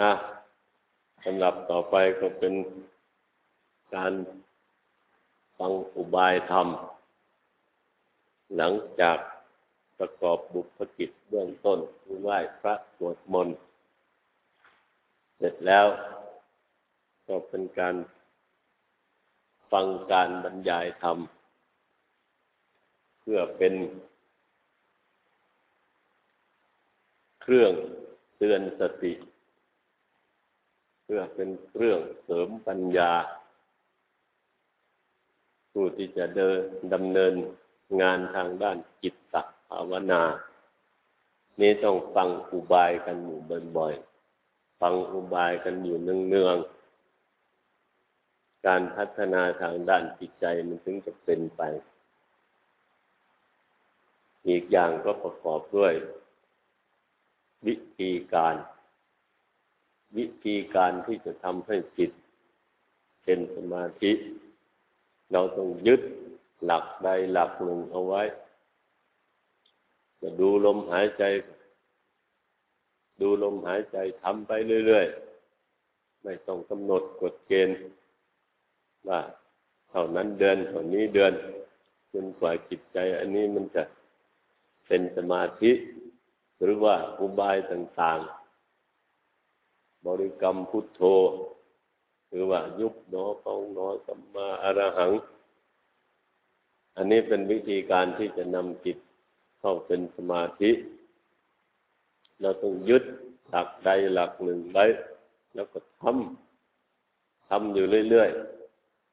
นะสำหรับต่อไปก็เป็นการฟังอุบายธรรม หลังจากประกอบบุพกิจเบื้องต้นคือไหว้พระสวดมนต์เสร็จแล้ว ก็เป็นการฟังการบรรยายธรรม เพื่อเป็นเครื่องเตือนสติ เพื่อเป็นเครื่องเสริมปัญญา ผู้ที่จะเดินดำเนินงานทางด้านจิตตภาวนา นี้ต้องฟังอุบายกันอยู่บ่อยๆ ฟังอุบายกันอยู่เนืองๆ การพัฒนาทางด้านจิตใจมันถึงจะเป็นไป อีกอย่างก็ประกอบด้วย วิธีการ วิธีการที่จะทำให้จิตเป็นสมาธิ เราต้องยึดหลักใดหลักหนึ่งเอาไว้ จะดูลมหายใจ ดูลมหายใจทำไปเรื่อยๆ ไม่ต้องกำหนดกฎเกณฑ์ว่าเท่านั้นเดือนเท่านี้เดือนจนกว่าจิตใจ อันนี้มันจะเป็นสมาธิ หรือว่าอุบายต่างๆ บริกรรมพุทโธ หรือว่ายุบหนอปองหนอสัมมาอรหัง อันนี้เป็นวิธีการที่จะนำจิตเข้าเป็นสมาธิ เราต้องยึดหลักใดหลักหนึ่งไว้ แล้วก็ทำทำอยู่เรื่อย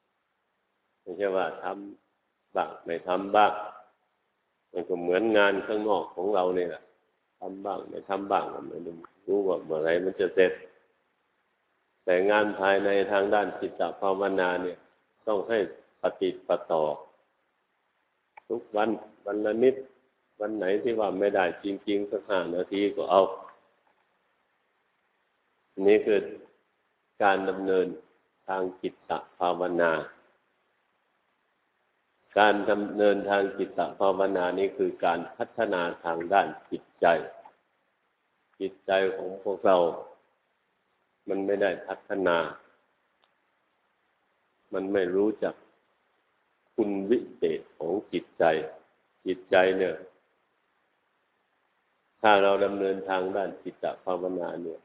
ๆไม่ใช่ว่าทำบ้างไม่ทำบ้างมันก็เหมือนงานข้างนอกของเราเนี่ยแหละทำบ้างไม่ทำบ้างไม่รู้ว่าเมื่อไรมันจะเสร็จ แต่งานภายในทางด้านจิตภาวนาเนี่ย ต้องให้ปฏิปต่อ ทุกวันวันละนิด วันไหนที่ว่าไม่ได้จริง ๆ สักห้านาทีก็เอา นี่คือการดำเนินทางจิตภาวนา การดำเนินทางจิตภาวนานี้คือการพัฒนาทางด้านจิตใจ จิตใจของพวกเรา มันไม่ได้พัฒนา มันไม่รู้จักคุณวิเศษของจิตใจ จิตใจเนี่ย ถ้าเราดำเนินทางด้านจิตภาวนาเนี่ย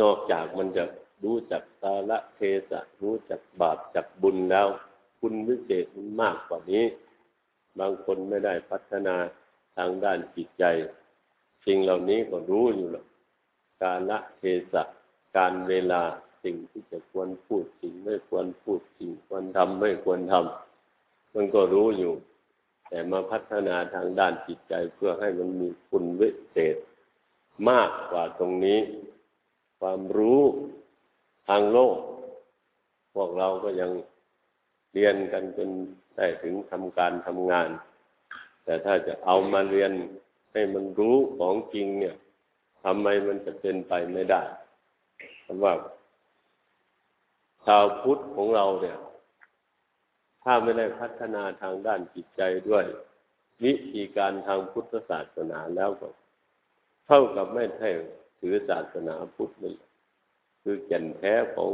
นอกจากมันจะรู้จักตาละเทสะรู้จักบาปจักบุญแล้ว คุณวิเศษมันมากกว่านี้ บางคนไม่ได้พัฒนาทางด้านจิตใจสิ่งเหล่านี้ก็รู้อยู่หรอก กาละเทสะการเวลาสิ่งที่จะควรพูดสิ่งไม่ควรพูดสิ่งควรทำไม่ควรทำมันก็รู้อยู่ แต่มาพัฒนาทางด้านจิตใจเพื่อให้มันมีคุณวิเศษ มากกว่าตรงนี้ ความรู้ทางโลก พวกเราก็ยังเรียนกันจนได้ถึงทำการทำงาน แต่ถ้าจะเอามาเรียนให้มันรู้ของจริงเนี่ย ทำไมมันจะเป็นไปไม่ได้เพราะว่าชาวพุทธของเราเนี่ย ถ้าไม่ได้พัฒนาทางด้านจิตใจด้วย วิธีการทางพุทธศาสนาแล้วก็ เท่ากับไม่ใช่ถือศาสนาพุทธเลยคือแก่นแท้ของ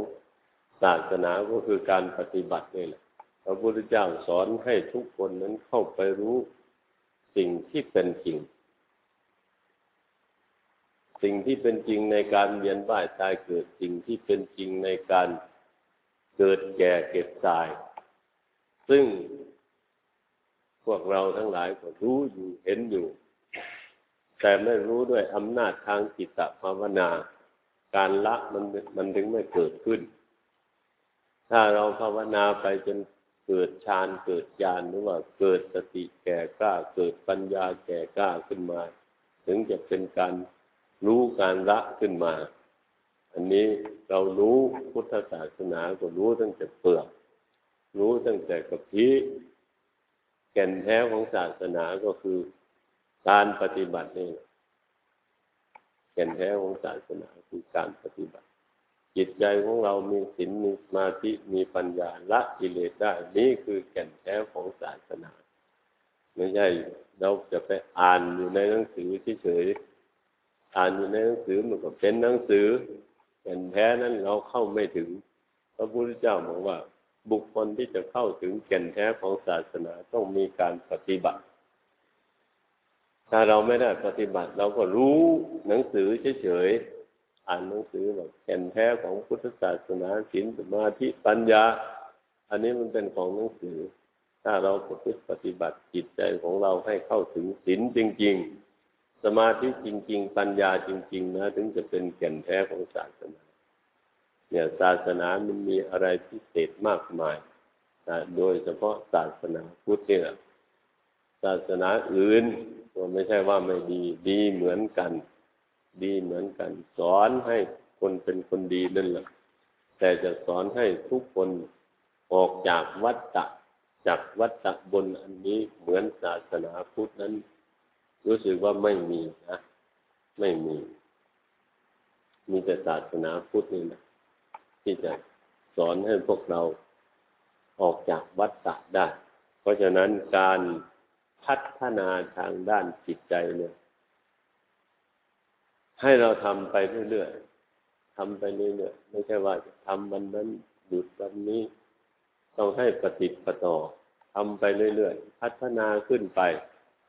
ศาสนาก็คือการปฏิบัตินี่แหละพระพุทธเจ้าสอนให้ทุกคนนั้นเข้าไปรู้สิ่งที่เป็นจริง สิ่งที่เป็นจริงในการเวียนว่ายตายเกิดสิ่งที่เป็นจริงในการเกิดแก่เก็บตาย ซึ่งพวกเราทั้งหลายก็รู้อยู่เห็นอยู่ แต่ไม่รู้ด้วยอำนาจทางจิตตภาวนา การละมันมันถึงไม่เกิดขึ้น ถ้าเราภาวนาไปจนเกิดฌานเกิดญาณหรือว่าเกิดสติแก่กล้าเกิดปัญญาแก่กล้าขึ้นมา ถึงจะเป็นการ รู้การละขึ้นมา อันนี้เรารู้พุทธศาสนาก็รู้ตั้งแต่เปลือก รู้ตั้งแต่กระพี้แก่นแท้ของศาสนาก็คือการปฏิบัตินี่แก่นแท้ของศาสนาคือการปฏิบัติ จิตใจของเรามีศีลมีสมาธิมีปัญญาละกิเลสได้ นี่คือแก่นแท้ของศาสนา ไม่ใช่เราจะไปอ่านอยู่ในหนังสือเฉยๆ อ่านอยู่ในหนังสือมันก็เป็นหนังสือแต่แท้นั้นเราเข้าไม่ถึง พระพุทธเจ้าบอกว่า บุคคลที่จะเข้าถึงแก่นแท้ของศาสนาต้องมีการปฏิบัติ ถ้าเราไม่ได้ปฏิบัติ เราก็รู้หนังสือเฉยๆอ่านหนังสือแบบแก่นแท้ของพุทธศาสนาศีลสมาธิปัญญา อันนี้มันเป็นของหนังสือ ถ้าเราปฏิบัติจิตใจของเราให้เข้าถึงศีลจริง ๆ สมาธิจริง ๆ ปัญญาจริง ๆ นะ ถึงจะเป็นแก่นแท้ของศาสนา เนี่ยศาสนามันมีอะไรพิเศษมากมายนะโดยเฉพาะศาสนาพุทธเนี่ยศาสนาอื่นก็ไม่ใช่ว่าไม่ดี ดีเหมือนกัน ดีเหมือนกัน สอนให้คนเป็นคนดีนั่นแหละแต่จะสอนให้ทุกคนออกจากวัฏฏะจากวัฏฏะบนอันนี้เหมือนศาสนาพุทธนั้น รู้สึกว่าไม่มีนะไม่มี มีแต่ศาสนาพุทธนี่นะที่จะสอนให้พวกเราออกจากวัฏฏะได้ เพราะฉะนั้นการพัฒนาทางด้านจิตใจเนี่ย ให้เราทำไปเรื่อยๆทำไปเรื่อยๆไม่ใช่ว่าจะทำวันนั้นหยุดวันนี้ต้องให้ปฏิปต่อทำไปเรื่อยๆ พัฒนาขึ้นไป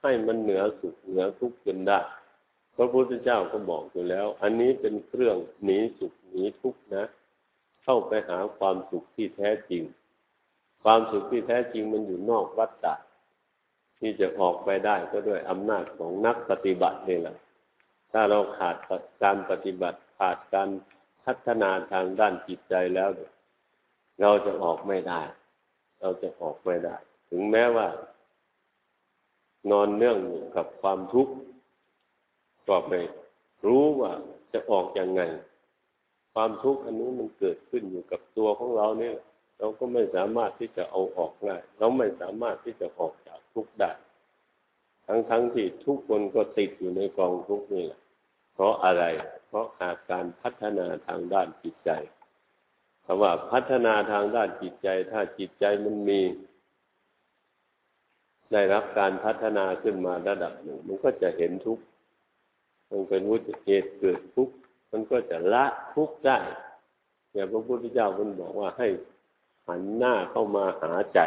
ให้มันเหนือสุขเหนือทุกข์จนได้ พระพุทธเจ้าก็บอกอยู่แล้ว อันนี้เป็นเครื่องหนีสุขหนีทุกข์นะ เข้าไปหาความสุขที่แท้จริง ความสุขที่แท้จริงมันอยู่นอกวัฏฏะที่จะออกไปได้ก็ด้วยอำนาจของนักปฏิบัตินี่แหละ ถ้าเราขาดการปฏิบัติขาดการพัฒนาทางด้านจิตใจแล้ว เราจะออกไม่ได้ เราจะออกไม่ได้ ถึงแม้ว่า นอนเนื่องกับความทุกข์ก็ไม่รู้ว่าจะออกอยังไง ความทุกข์อันนี้มันเกิดขึ้นอยู่กับตัวของเราเนี่ย เราก็ไม่สามารถที่จะเอาออกได้เราไม่สามารถที่จะออกจากทุกข์ได้ ทั้งทั้งที่ทุกคนก็ติดอยู่ในกองทุกข์นี่แหละเพราะอะไร เพราะขาดการพัฒนาทางด้านจิตใจคำว่าพัฒนาทางด้านจิตใจ ถ้าจิตใจมันมี ได้รับการพัฒนาขึ้นมาระดับหนึ่ง มันก็จะเห็นทุกข์มันเป็นวุฒิเหตุเกิดทุกข์มันก็จะละทุกข์ได้อย่างพระพุทธเจ้าท่านบอกว่าให้หันหน้าเข้ามาหาใจ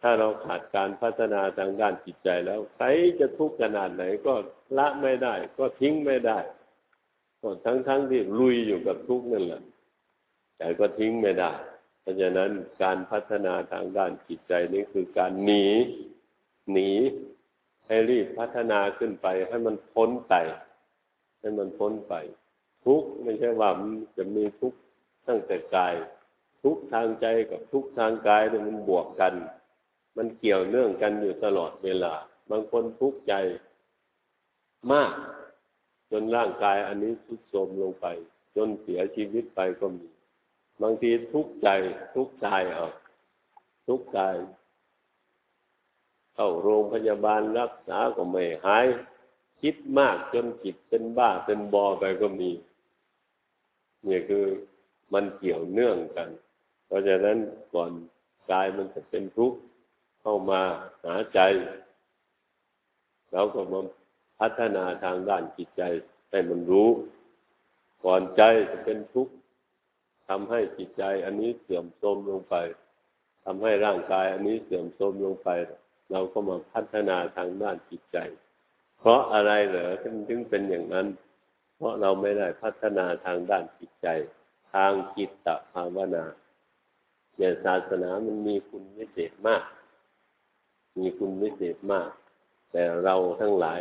ถ้าเราขาดการพัฒนาทางด้านจิตใจแล้วใครจะทุกข์ขนาดไหนก็ละไม่ได้ ก็ทิ้งไม่ได้ก็ทั้งๆทที่ลุยอยู่กับทุกข์นั่นแหละแต่ก็ทิ้งไม่ได้ เพราะฉะนั้นการพัฒนาทางด้านจิตใจนี่คือการหนี หนีให้รีบพัฒนาขึ้นไป ให้มันพ้นไป ให้มันพ้นไป ทุกไม่ใช่ว่ามันจะมีทุกตั้งแต่กาย ทุกทางใจกับทุกทางกายเนี่ยมันบวกกัน มันเกี่ยวเนื่องกันอยู่ตลอดเวลา บางคนทุกข์ใจมาก จนร่างกายอันนี้ทุดโทรมลงไป จนเสียชีวิตไปก็มี บางทีทุกข์ใจ ทุกข์กายเอาทุกข์กาย เข้าโรงพยาบาลรักษาก็ไม่หาย คิดมากจนจิตเป็นบ้าเป็นบอไปก็มี เนี่ยคือมันเกี่ยวเนื่องกัน เพราะฉะนั้นก่อนกายมันจะเป็นทุกข์เข้ามาหาใจเราก็มาพัฒนาทางด้านจิตใจให้มันรู้ ก่อนใจจะเป็นทุกข์ทำให้จิตใจอันนี้เสื่อมโทรมลงไปทำให้ร่างกายอันนี้เสื่อมโทรมลงไป เราก็มาพัฒนาทางด้านจิตใจ เพราะอะไรเหรอถึงเป็นอย่างนั้น เพราะเราไม่ได้พัฒนาทางด้านจิตใจ ทางจิตตภาวนาเนี่ยศาสนามันมีคุณวิเศษมาก มีคุณวิเศษมาก แต่เราทั้งหลาย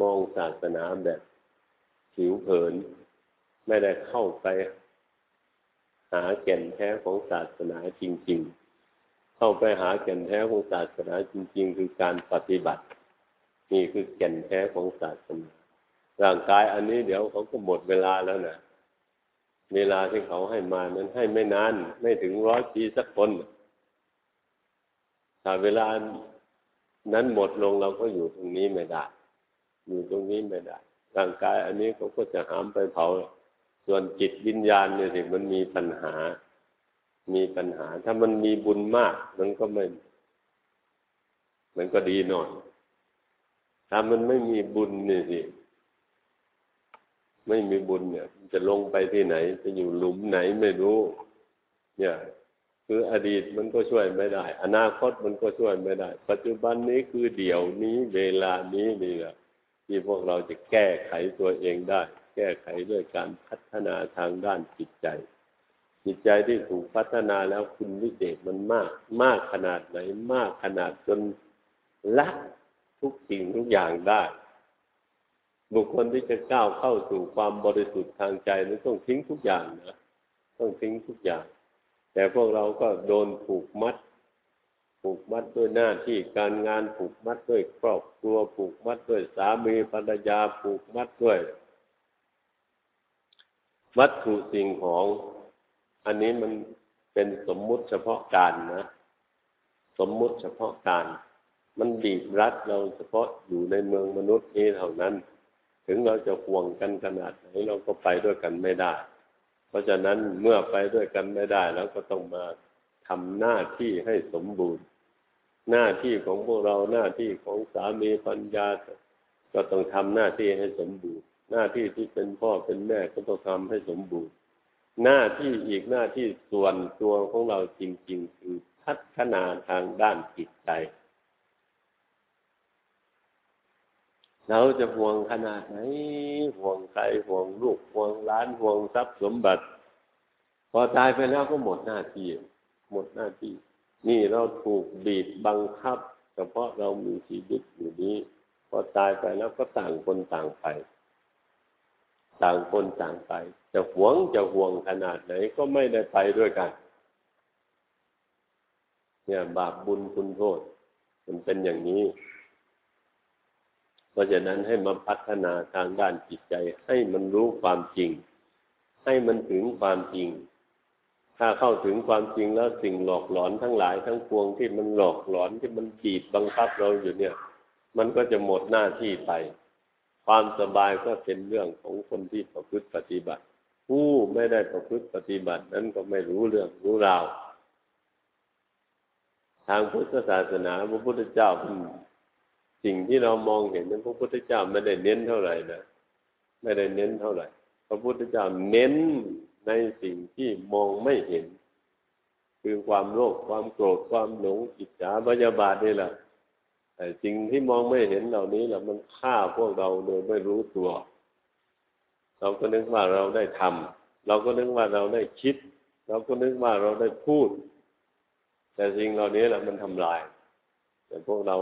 มองศาสนาแบบผิวเผิน ไม่ได้เข้าไปหาแก่นแท้ของศาสนาจริง ๆ เข้าไปหาแก่นแท้ของศาสนาจริง ๆ คือการปฏิบัติ นี่คือแก่นแท้ของศาสนาร่างกายอันนี้เดี๋ยวเขาก็หมดเวลาแล้วนะเวลาที่เขาให้มานั้นให้ไม่นาน ไม่ถึงร้อยปีสักคนถ้าเวลานั้นหมดลงเราก็อยู่ตรงนี้ไม่ได้ อยู่ตรงนี้ไม่ได้ ร่างกายอันนี้เขาก็จะหามไปเผา ส่วนจิตวิญญาณเนี่ยสิมันมีปัญหา มีปัญหา ถ้ามันมีบุญมาก มันก็ไม่ มันก็ดีหน่อย ถ้ามันไม่มีบุญนี่สิ ไม่มีบุญเนี่ย จะลงไปที่ไหน จะอยู่หลุมไหนไม่รู้ เนี่ย คืออดีตมันก็ช่วยไม่ได้ อนาคตมันก็ช่วยไม่ได้ ปัจจุบันนี้คือเดี๋ยวนี้ เวลานี้นี่แหละที่พวกเราจะแก้ไขตัวเองได้ แก้ไขด้วยการพัฒนาทางด้านจิตใจ จิตใจที่ถูกพัฒนาแล้วคุณวิเศษมันมาก มากขนาดไหนมากขนาดจนละทุกสิ่งทุกอย่างได้ บุคคลที่จะก้าวเข้าสู่ความบริสุทธิ์ทางใจนั้นต้องทิ้งทุกอย่างนะต้องทิ้งทุกอย่าง แต่พวกเราก็โดนผูกมัด ผูกมัดด้วยหน้าที่การงานผูกมัดด้วยครอบครัวผูกมัดด้วยสามีภรรยาผูกมัดด้วย วัตถุสิ่งของ อันนี้มันเป็นสมมุติเฉพาะการนะ สมมุติเฉพาะการ มันบีบรัดเราเฉพาะอยู่ในเมืองมนุษย์นี้เท่านั้น ถึงเราจะห่วงกันขนาดไหนเราก็ไปด้วยกันไม่ได้ เพราะฉะนั้นเมื่อไปด้วยกันไม่ได้แล้วก็ต้องมาทำหน้าที่ให้สมบูรณ์ หน้าที่ของพวกเราหน้าที่ของสามีปัญญา ก็ต้องทำหน้าที่ให้สมบูรณ์ หน้าที่ที่เป็นพ่อเป็นแม่ก็ต้องทำให้สมบูรณ์ หน้าที่อีกหน้าที่ส่วนตัวของเราจริง ๆ คือพัฒนาทางด้านจิตใจ เราจะห่วงขนาดไหน ห่วงใครห่วงลูกห่วงล้านห่วงทรัพย์สมบัติ พอตายไปแล้วก็หมดหน้าที่ หมดหน้าที่ นี่เราถูกบีบบังคับ เฉพาะเรามีชีวิตอยู่นี้ พอตายไปแล้วก็ต่างคนต่างไป ต่างคนต่างไป จะหวงจะห่วงขนาดไหนก็ไม่ได้ไปด้วยกัน เนี่ยบาปบุญคุณโทษ มันเป็นอย่างนี้ เพราะฉะนั้นให้มาพัฒนาทางด้านจิตใจ ให้มันรู้ความจริง ให้มันถึงความจริง ถ้าเข้าถึงความจริงแล้วสิ่งหลอกหลอนทั้งหลายทั้งปวงที่มันหลอกหลอนที่มันบีบบังคับเราอยู่เนี่ย มันก็จะหมดหน้าที่ไป ความสบายก็เป็นเรื่องของคนที่ประพฤติปฏิบัติ ผู้ไม่ได้ประพฤติปฏิบัตินั้นก็ไม่รู้เรื่องรู้ราวทางพุทธศาสนาพระพุทธเจ้าสิ่งที่เรามองเห็นนั้นพระพุทธเจ้าไม่ได้เน้นเท่าไหร่นะไม่ได้เน้นเท่าไหร่ พระพุทธเจ้าเน้นในสิ่งที่มองไม่เห็น คือความโลภความโกรธความหลงอิจฉาพยาบาทนี่แหละ แต่สิ่งที่มองไม่เห็นเหล่านี้แหละมันฆ่าพวกเราโดยไม่รู้ตัว เราก็นึกว่าเราได้ทำเราก็นึกว่าเราได้คิด เราก็นึกว่าเราได้พูด แต่สิ่งเหล่านี้แหละมันทำลาย แต่พวกเรา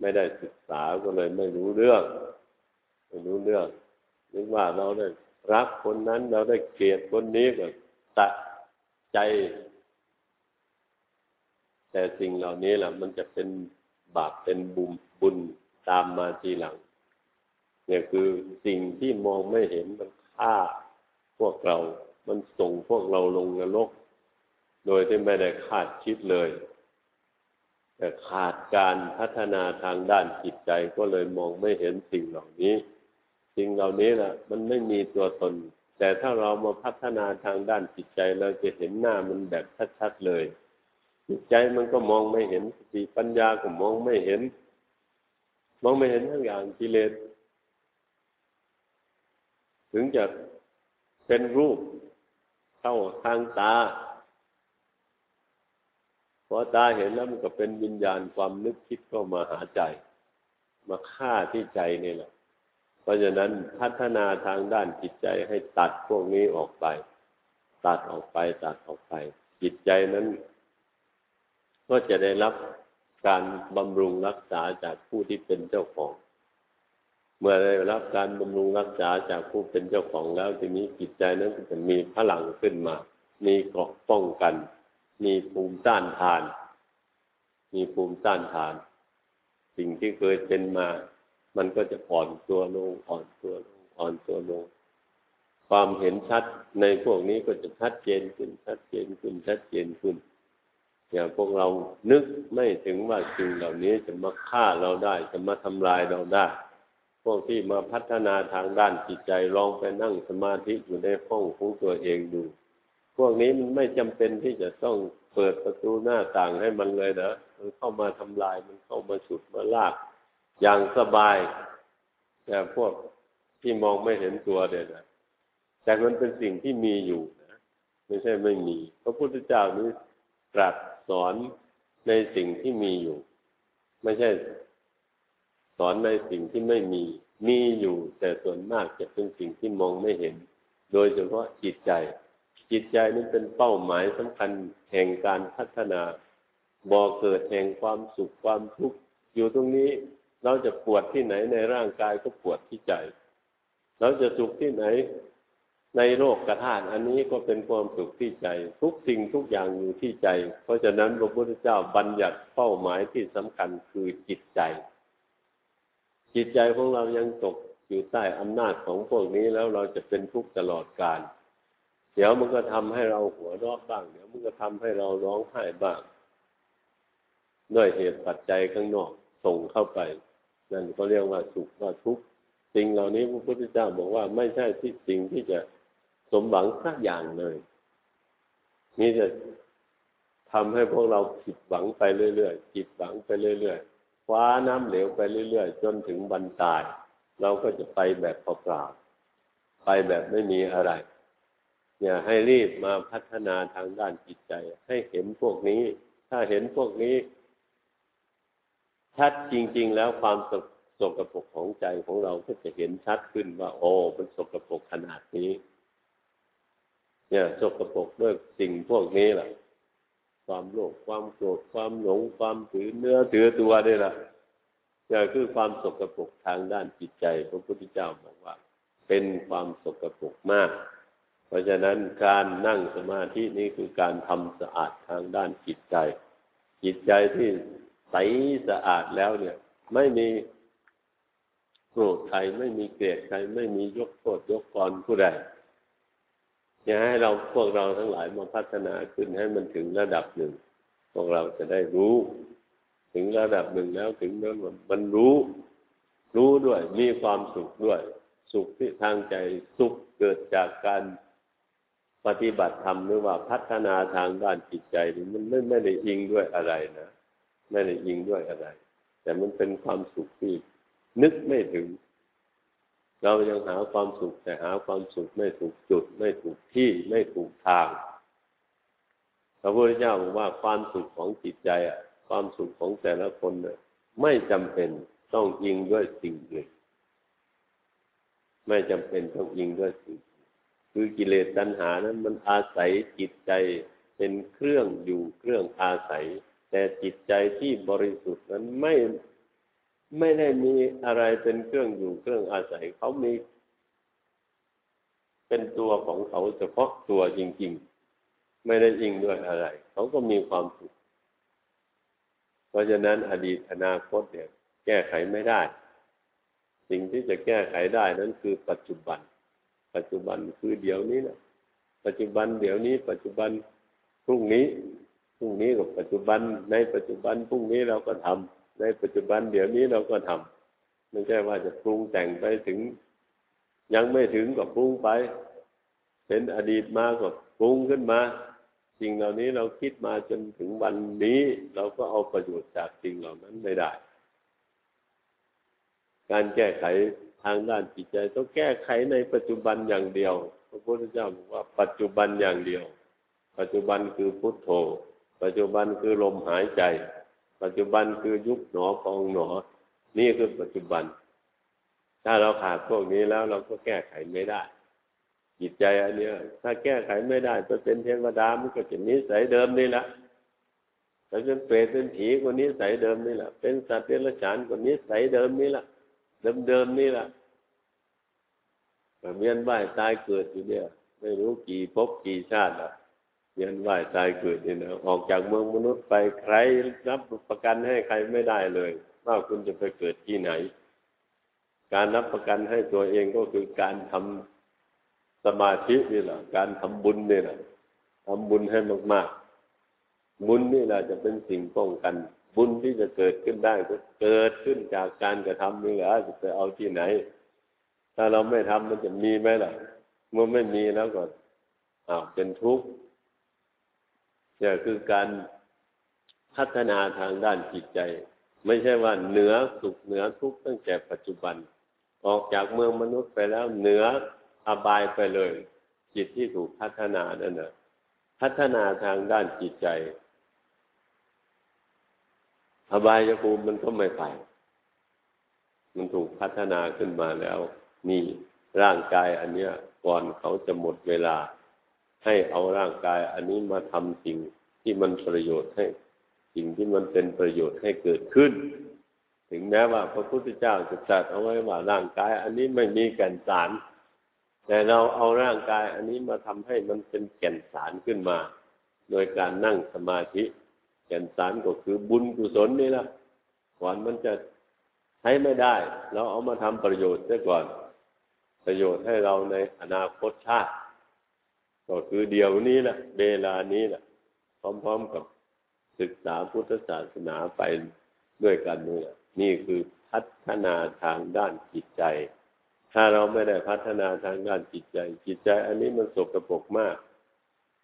ไม่ได้ศึกษาก็เลยไม่รู้เรื่อง ไม่รู้เรื่องนึกว่าเราได้รักคนนั้นเราได้เกลียดคนนี้ก็ตัดใจ แต่สิ่งเหล่านี้แหละมันจะเป็น บาปเป็นบุญบุญตามมาทีหลัง เนี่ยคือสิ่งที่มองไม่เห็นมันฆ่าพวกเรา มันส่งพวกเราลงนรก โดยที่ไม่ได้คาดคิดเลย แต่ขาดการพัฒนาทางด้านจิตใจก็เลยมองไม่เห็นสิ่งเหล่านี้ สิ่งเหล่านี้แหละมันไม่มีตัวตน แต่ถ้าเรามาพัฒนาทางด้านจิตใจเราจะเห็นหน้ามันแบบชัดๆเลย จิตใจมันก็มองไม่เห็นสติปัญญาก็มองไม่เห็น มองไม่เห็นทั้งอย่างกิเลสถึงจะเป็นรูปเข้าทางตาพอตาเห็นแล้วมันก็เป็นวิญญาณความนึกคิดก็มาหาใจ มาฆ่าที่ใจนี่แหละ เพราะฉะนั้นพัฒนาทางด้านจิตใจให้ตัดพวกนี้ออกไป ตัดออกไปตัดออกไป จิตใจนั้น ก็จะได้รับการบำรุงรักษาจากผู้ที่เป็นเจ้าของ เมื่อได้รับการบำรุงรักษาจากผู้เป็นเจ้าของแล้วทีนี้จิตใจนั้นจะมีพลังขึ้นมา มีเกราะป้องกัน มีภูมิต้านทาน มีภูมิต้านทาน สิ่งที่เคยเป็นมา มันก็จะอ่อนตัวลงอ่อนตัวลงอ่อนตัวลง ความเห็นชัดในพวกนี้ก็จะชัดเจนขึ้นชัดเจนขึ้นชัดเจนขึ้น อย่างพวกเรานึกไม่ถึงว่าสิ่งเหล่านี้จะมาฆ่าเราได้ จะมาทำลายเราได้ พวกที่มาพัฒนาทางด้านจิตใจลองไปนั่งสมาธิอยู่ในห้องของตัวเองดู พวกนี้มันไม่จำเป็นที่จะต้องเปิดประตูหน้าต่างให้มันเลยนะมันเข้ามาทำลายมันเข้ามาฉุดมาลาก อย่างสบาย แต่พวกที่มองไม่เห็นตัวเด็ดแต่มันเป็นสิ่งที่มีอยู่นะไม่ใช่ไม่มีพระพุทธเจ้านี้ตรัส สอนในสิ่งที่มีอยู่ ไม่ใช่สอนในสิ่งที่ไม่มี มีอยู่ แต่ส่วนมากจะเป็นสิ่งที่มองไม่เห็น โดยเฉพาะจิตใจ จิตใจนี้นเป็นเป้าหมายสำคัญแห่งการพัฒนาบ่อเกิดแห่งความสุขความทุกข์อยู่ตรงนี้เราจะปวดที่ไหนในร่างกายก็ปวดที่ใจ เราจะสุขที่ไหน ในโลกกระทานอันนี้ก็เป็นความสุขที่ใจ ทุกสิ่งทุกอย่างอยู่ที่ใจ เพราะฉะนั้นพระพุทธเจ้าบัญญัติเป้าหมายที่สำคัญคือจิตใจ จิตใจของเรายังตกอยู่ใต้อำนาจของพวกนี้แล้วเราจะเป็นทุกข์ตลอดกาลเดี๋ยวมันก็ทำให้เราหัวเราะบ้าง เดี๋ยวมันก็ทำให้เราร้องไห้บ้างด้วยเหตุปัจจัยข้างนอกส่งเข้าไป นั่นก็เรียกว่าสุขว่าทุกข์สิ่งเหล่านี้พระพุทธเจ้าบอกว่าไม่ใช่ที่สิ่งที่จะ สมหวังสักอย่างเลย นี่จะทำให้พวกเราผิดหวังไปเรื่อยๆจิตหวังไปเรื่อยๆคว้าน้ำเหลวไปเรื่อยๆ จนถึงบรรตาย เราก็จะไปแบบเปล่าๆไปแบบไม่มีอะไร อย่าให้รีบมาพัฒนาทางด้านจิตใจ ให้เห็นพวกนี้ ถ้าเห็นพวกนี้ชัดจริง ๆ แล้วความสสกปรกของใจของเราก็จะเห็นชัดขึ้นว่า โอ้มันสกปรกขนาดนี้ เนี่ยสกปรกด้วยสิ่งพวกนี้แหละความโลภความโกรธความหลงความถือเนื้อถือตัวนี่แหละนี่คือความสกปรกทางด้านจิตใจ พระพุทธเจ้าบอกว่า เป็นความสกปรกมาก เพราะฉะนั้นการนั่งสมาธินี่คือการทำสะอาดทางด้านจิตใจ จิตใจที่ใสสะอาดแล้วเนี่ย ไม่มีโกรธใครไม่มีเกลียดใครไม่มียกโทษยกกรผู้ใด อยากให้เราพวกเราทั้งหลายมาพัฒนาขึ้นให้มันถึงระดับหนึ่ง พวกเราจะได้รู้ ถึงระดับหนึ่งแล้วถึงนั้นมันรู้ รู้ด้วย มีความสุขด้วย สุขที่ทางใจสุขเกิดจากการปฏิบัติธรรมหรือว่าพัฒนาทางด้านจิตใจมันไม่ไม่ได้อิงด้วยอะไรนะไม่ได้ยิงด้วยอะไร แต่มันเป็นความสุขที่นึกไม่ถึง เรายังหาความสุขแต่หาความสุขไม่ถูกจุด ไม่ถูกที่ไม่ถูกทางพระพุทธเจ้าบอกว่าความสุขของจิตใจอะ ความสุขของแต่ละคนเนี่ยไม่จำเป็นต้องยิงด้วยสิ่งอื่นไม่จำเป็นต้องยิงด้วยสิ่งคือกิเลสตัณหานั้นมันอาศัยจิตใจเป็นเครื่องอยู่เครื่องอาศัย แต่จิตใจที่บริสุทธิ์นั้นไม่ ไม่ได้มีอะไรเป็นเครื่องอยู่เครื่องอาศัยเขามี เป็นตัวของเขาเฉพาะตัวจริง ๆ ไม่ได้ยิงด้วยอะไร เขาก็มีความสุขเพราะฉะนั้นอดีตอนาคตเนี่ย แก้ไขไม่ได้ สิ่งที่จะแก้ไขได้นั้นคือปัจจุบัน ปัจจุบันคือเดี๋ยวนี้นะปัจจุบันเดี๋ยวนี้ ปัจจุบันพรุ่งนี้พรุ่งนี้กับปัจจุบันในปัจจุบันพรุ่งนี้เราก็ทำ ในปัจจุบันเดี๋ยวนี้เราก็ทำไม่ใช่ว่าจะปรุงแต่งไปถึง ยังไม่ถึงก็ปรุงไป เป็นอดีตมาก็ปรุงขึ้นมา สิ่งเหล่านี้เราคิดมาจนถึงวันนี้ เราก็เอาประโยชน์จากสิ่งเหล่านั้นไม่ได้ การแก้ไขทางด้านจิตใจต้องแก้ไขในปัจจุบันอย่างเดียว พระพุทธเจ้าบอกว่าปัจจุบันอย่างเดียว ปัจจุบันคือพุทโธ ปัจจุบันคือลมหายใจ ปัจจุบันคือยุบหนอพองหนอ นี่คือปัจจุบัน ถ้าเราขาดพวกนี้แล้วเราก็แก้ไขไม่ได้ จิตใจอันเนี้ย ถ้าแก้ไขไม่ได้จะเป็นเทวดามันก็จะนิสัยเดิมนี่แหละถ้าเป็นเปรตเป็นผีคนนี้ใสเดิมนี่แหละเป็นสัตว์เดรัจฉานคนนี้ใสเดิมนี่แหละเดิมเดิมนี่แหละเวียนว่ายตายเกิดอยู่เนี่ย ไม่รู้กี่ภพกี่ชาติอะ เวียนว่ายตายเกิดนี่นะออกจากเมืองมนุษย์ไปใครรับประกันให้ใครไม่ได้เลย ว่าคุณจะไปเกิดที่ไหน การรับประกันให้ตัวเองก็คือการทำสมาธินี่แหละการทำบุญนี่แหละทำบุญให้มาก ๆ บุญนี่แหละจะเป็นสิ่งป้องกัน บุญที่จะเกิดขึ้นได้ก็เกิดขึ้นจากการกระทำนี่แหละจะไปเอาที่ไหน ถ้าเราไม่ทำมันจะมีไหมล่ะ เมื่อไม่มีแล้วก็อ้าวเป็นทุกข์ นี่คือการพัฒนาทางด้านจิตใจ ไม่ใช่ว่าเหนือสุขเหนือทุกข์ตั้งแต่ปัจจุบัน ออกจากเมืองมนุษย์ไปแล้วเหนืออบายไปเลย จิตที่ถูกพัฒนานั่นนะพัฒนาทางด้านจิตใจ อบายภูมิมันก็ไม่ไป มันถูกพัฒนาขึ้นมาแล้ว นี่ร่างกายอันเนี้ยก่อนเขาจะหมดเวลา ให้เอาร่างกาย อันนี้มาทำสิ่งที่มันประโยชน์ให้ สิ่งที่มันเป็นประโยชน์ให้เกิดขึ้น ถึงแม้ว่าพระพุทธเจ้าจะตรัสเอาไว้ว่าร่างกาย อันนี้ไม่มีแก่นสาร แต่เราเอาร่างกาย อันนี้มาทำให้มันเป็นแก่นสารขึ้นมา โดยการนั่งสมาธิ แก่นสารก็คือบุญกุศลนี่ละก่อนมันจะใช้ไม่ได้ เราเอามาทำประโยชน์ซะก่อน ประโยชน์ให้เราในอนาคตชาติ ก็คือเดี๋ยวนี้แหละเวลานี้แหละพร้อมๆกับศึกษาพุทธศาสนาไปด้วยกันนี่แหละนี่คือพัฒนาทางด้านจิตใจ ถ้าเราไม่ได้พัฒนาทางด้านจิตใจ จิตใจ อันนี้มันสกรปรกมาก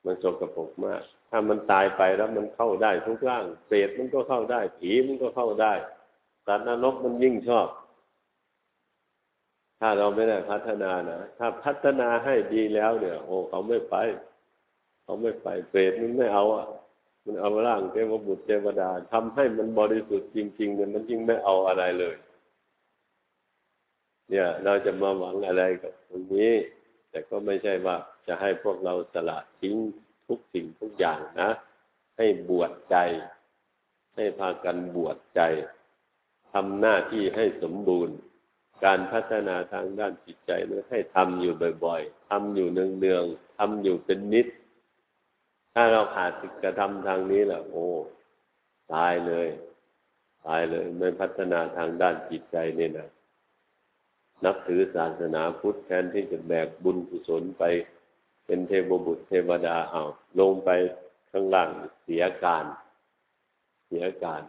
มันสกรปรกมาก ถ้ามันตายไปแล้วมันเข้าได้ทุกร่างเปรตมันก็เข้าได้ผีมันก็เข้าได้สัตว์นรกมันยิ่งชอบ ถ้าเราไม่ได้พัฒนานะถ้าพัฒนาให้ดีแล้วเนี่ย โอ้เขาไม่ไป เขาไม่ไปเปรตมันไม่เอาอะ มันเอาร่างเทวบุตรเทวดาทำให้มันบริสุทธิ์จริง ๆ เนี่ยมันยิ่งไม่เอาอะไรเลย เนี่ย เราจะมาหวังอะไรกับตรงนี้ แต่ก็ไม่ใช่ว่าจะให้พวกเราสละทิ้งทุกสิ่งทุกอย่างนะให้บวชใจ ให้พากันบวชใจทำหน้าที่ให้สมบูรณ์ การพัฒนาทางด้านจิตใจนั้นให้ทำอยู่บ่อยๆทำอยู่เนืองๆทำอยู่เป็นนิด ถ้าเราขาดกระทำทางนี้แหละโอ้ตายเลย ตายเลย ไม่พัฒนาทางด้านจิตใจนี่นะนับถือศาสนาพุทธแทนที่จะแบกบุญกุศลไปเป็นเทวบุตรเทวดาเอาลงไปข้างล่างเสียการ เสียการ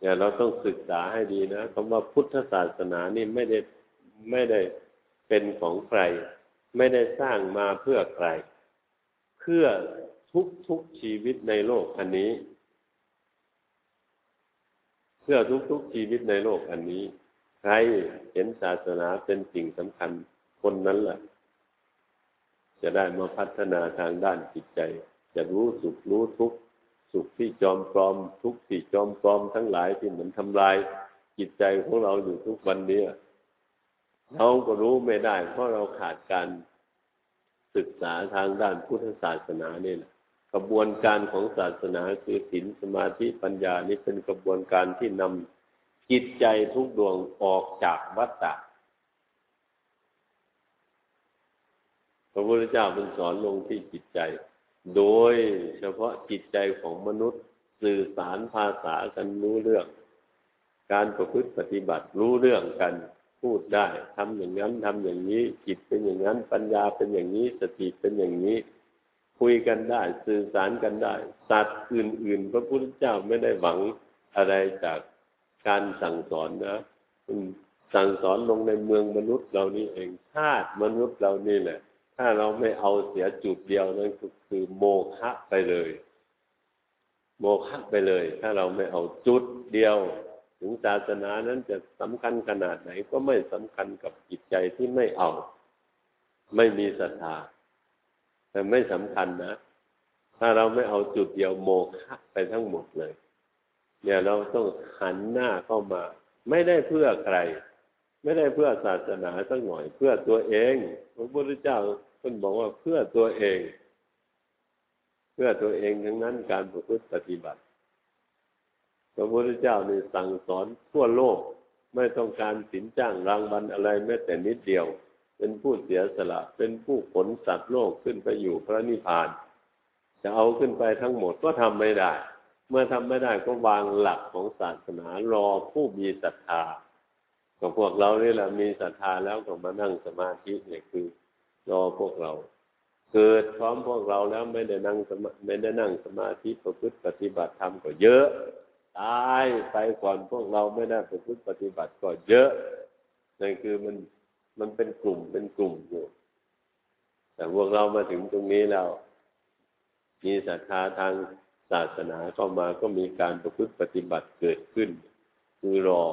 เนี่ยเราต้องศึกษาให้ดีนะคำว่าพุทธศาสนานี่ไม่ได้ไม่ได้เป็นของใคร ไม่ได้สร้างมาเพื่อใคร เพื่อทุกทุกชีวิตในโลกอันนี้ เพื่อทุกทุกชีวิตในโลกอันนี้ ใครเห็นศาสนาเป็นสิ่งสำคัญคนนั้นแหละจะได้มาพัฒนาทางด้านจิตใจ จะรู้สุขรู้ทุกข์ สุขที่จอมปลอม ทุกข์ที่จอมปลอมทั้งหลายที่เหมือนทำลาย จิตใจของเราอยู่ทุกวันนี้เราก็รู้ไม่ได้ เพราะเราขาดการศึกษาทางด้านพุทธศาสนาเนี่ยกระบวนการของศาสนาคือศีลสมาธิปัญญานี่เป็นกระบวนการที่นำจิตใจทุกดวงออกจากวัฏฏะระพุทธเจ้าเป็นสอนลงที่จิตใจ โดยเฉพาะจิตใจของมนุษย์สื่อสารภาษากันรู้เรื่อง การประพฤติปฏิบัติรู้เรื่องกันพูดได้ทำอย่างนั้นทำอย่างนี้ จิตเป็นอย่างนั้น ปัญญาเป็นอย่างนี้ สติเป็นอย่างนี้ คุยกันได้ สื่อสารกันได้สัตว์อื่น ๆ พระพุทธเจ้าไม่ได้หวังอะไรจากการสั่งสอนนะสั่งสอนลงในเมืองมนุษย์เรานี่เองชาติมนุษย์เรานี่แหละ ถ้าเราไม่เอาเสียจุดเดียวนั่นก็คือโมฆะไปเลย โมฆะไปเลย ถ้าเราไม่เอาจุดเดียว ถึงศาสนานั้นจะสำคัญขนาดไหนก็ไม่สำคัญกับจิตใจที่ไม่เอา ไม่มีศรัทธาแต่ไม่สำคัญนะถ้าเราไม่เอาจุดเดียวโมฆะไปทั้งหมดเลย เนี่ยเราต้องหันหน้าเข้ามา ไม่ได้เพื่อใคร ไม่ได้เพื่อศาสนาสักหน่อย เพื่อตัวเองพระพุทธเจ้าท่านบอกว่าเพื่อตัวเอง เพื่อตัวเองทั้งนั้นการประพฤติปฏิบัติ พระพุทธเจ้านี่สั่งสอนทั่วโลกไม่ต้องการสินจ้างรางวัลอะไรแม้แต่นิดเดียว เป็นผู้เสียสละ เป็นผู้ขนสัตว์โลกขึ้นไปอยู่พระนิพพาน จะเอาขึ้นไปทั้งหมดก็ทำไม่ได้ เมื่อทำไม่ได้ก็วางหลักของศาสนารอผู้มีศรัทธา ก็พวกเรานี่แหละมีศรัทธาแล้วก็มานั่งสมาธิเนี่ยคือรอพวกเรา เกิดพร้อมพวกเราแล้วไม่ได้นั่งสมาไม่ได้นั่งสมาธิประพฤติปฏิบัติธรรมก็เยอะตายไปก่อนพวกเราไม่ได้ประพฤติปฏิบัติก็เยอะนั่นคือมันมันเป็นกลุ่มเป็นกลุ่มอยู่แต่พวกเรามาถึงตรงนี้แล้ว มีศรัทธาทางศาสนาเข้ามาก็มีการประพฤติปฏิบัติเกิดขึ้น คือรอ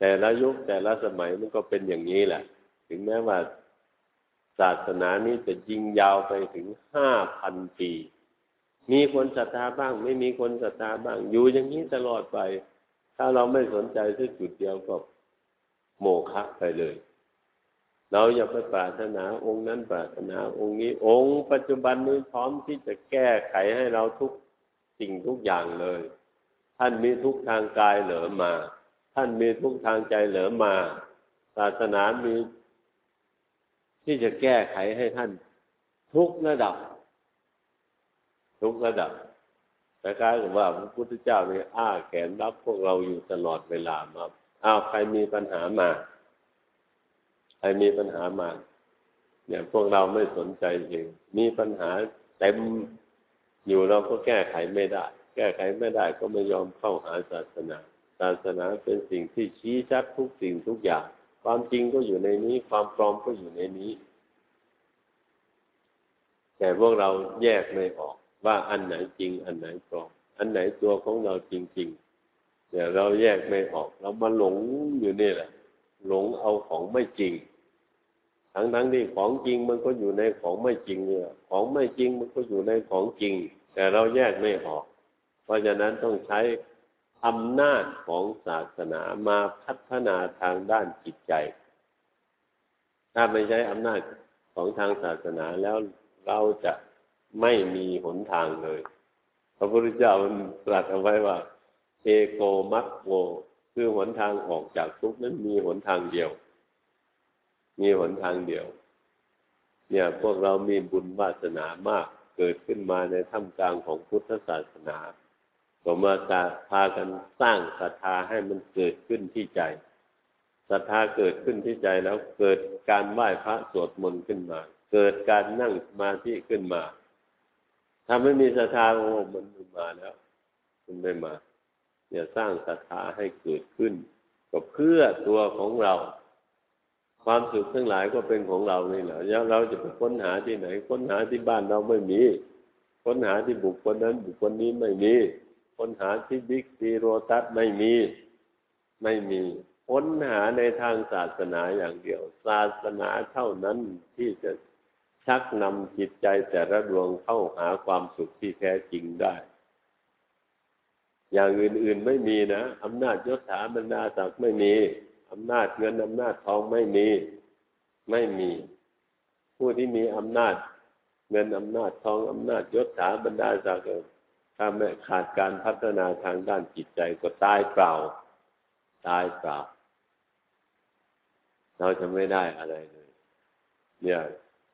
แต่ละยุคแต่ละสมัยมันก็เป็นอย่างนี้แหละ ถึงแม้ว่าศาสนานี้จะยิงยาวไปถึงห้าพันปี มีคนศรัทธาบ้าง ไม่มีคนศรัทธาบ้าง อยู่อย่างนี้ตลอดไป ถ้าเราไม่สนใจสักจุดเดียวก็โมฆะไปเลย เราอย่าไปปรารถนาองค์นั้นปรารถนาองค์นี้ องค์ปัจจุบันนี้พร้อมที่จะแก้ไขให้เราทุกสิ่งทุกอย่างเลย ท่านมีทุกทางกายเหลือมา ท่านมีทุกทางใจเหลือมา ศาสนามี ที่จะแก้ไขให้ท่าน ทุกระดับ ทุกระดับแต่กายกับว่าพระพุทธเจ้าเนี่ยอ้าแขนรับพวกเราอยู่ตลอดเวลามาอ้าวใครมีปัญหามา ใครมีปัญหามา เนี่ยพวกเราไม่สนใจจริงมีปัญหาเต็มอยู่เราก็แก้ไขไม่ได้ แก้ไขไม่ได้ก็ไม่ยอมเข้าหาศาสนา ศาสนาเป็นสิ่งที่ชี้ชัดทุกสิ่งทุกอย่าง ความจริงก็อยู่ในนี้ ความปลอมก็อยู่ในนี้ แต่พวกเราแยกไม่ออกว่าอันไหนจริง อันไหนปลอม อันไหนตัวของเราจริงๆเนี่ยเราแยกไม่ออก เรามาหลงอยู่นี่แหละ หลงเอาของไม่จริง ทั้งทั้งที่ของจริงมันก็อยู่ในของไม่จริงเนี่ยของไม่จริงมันก็อยู่ในของจริง แต่เราแยกไม่ออก เพราะฉะนั้นต้องใช้ อำนาจของศาสนามาพัฒนาทางด้านจิตใจ ถ้าไม่ใช้อำนาจของทางศาสนาแล้วเราจะไม่มีหนทางเลย พระพุทธเจ้าตรัสเอาไว้ว่า เอโกมัตโวคือหนทางออกจากทุกข์นั้นมีหนทางเดียว มีหนทางเดียว เนี่ยพวกเรามีบุญวาสนามากเกิดขึ้นมาในท่ามกลางของพุทธศาสนา ก็มาพากันสร้างศรัทธาให้มันเกิดขึ้นที่ใจศรัทธาเกิดขึ้นที่ใจแล้วเกิดการไหว้พระสวดมนต์ขึ้นมา เกิดการนั่งสมาธิขึ้นมาถ้าไม่มีศรัทธาโอ้มันไม่มาแล้วมันไม่มาเนี่ยสร้างศรัทธาให้เกิดขึ้นก็เพื่อตัวของเรา ความสุขทั้งหลายก็เป็นของเรานี่แหละแล้วเราจะไปค้นหาที่ไหน ค้นหาที่บ้านเราไม่มี ค้นหาที่บุคคลนั้นบุคคลนี้ไม่มี ค้นหาที่บิ๊กซีโรตัสไม่มี ไม่มีค้นหาในทางศาสนาอย่างเดียว ศาสนาเท่านั้นที่จะชักนำจิตใจแต่ละดวงเข้าหาความสุขที่แท้จริงได้ อย่างอื่นๆไม่มีนะอำนาจยศถาบรรดาศักดิ์ไม่มีอำนาจเงินอำนาจทองไม่มี ไม่มี ผู้ที่มีอำนาจ เงินอำนาจทองอำนาจยศถาบรรดาศักดิ์ ถ้าไม่ขาดการพัฒนาทางด้านจิตใจก็ตายเปล่า ตายเปล่า เราจะไม่ได้อะไรเลย เนี่ย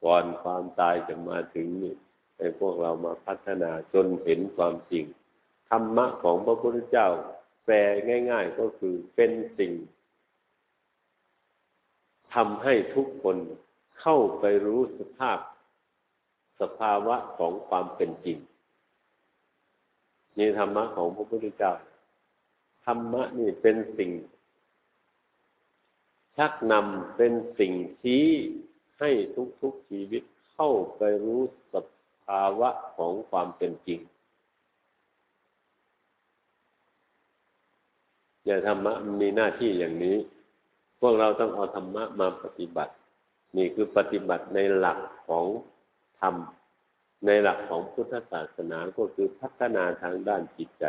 ก่อนความตายจะมาถึงนี่ให้พวกเรามาพัฒนาจนเห็นความจริง ธรรมะของพระพุทธเจ้า แปลง่าย ๆ ก็คือเป็นสิ่งทำให้ทุกคนเข้าไปรู้สภาพ สภาวะของความเป็นจริง นี่ธรรมะของพระพุทธเจ้า ธรรมะนี่เป็นสิ่ง ชักนำเป็นสิ่งชี้ให้ทุกๆชีวิตเข้าไปรู้สภาวะของความเป็นจริงอย่าธรรมะมีหน้าที่อย่างนี้ พวกเราต้องเอาธรรมะมาปฏิบัติ นี่คือปฏิบัติในหลักของธรรม ในหลักของพุทธศาสนาก็คือพัฒนาทางด้านจิตใจ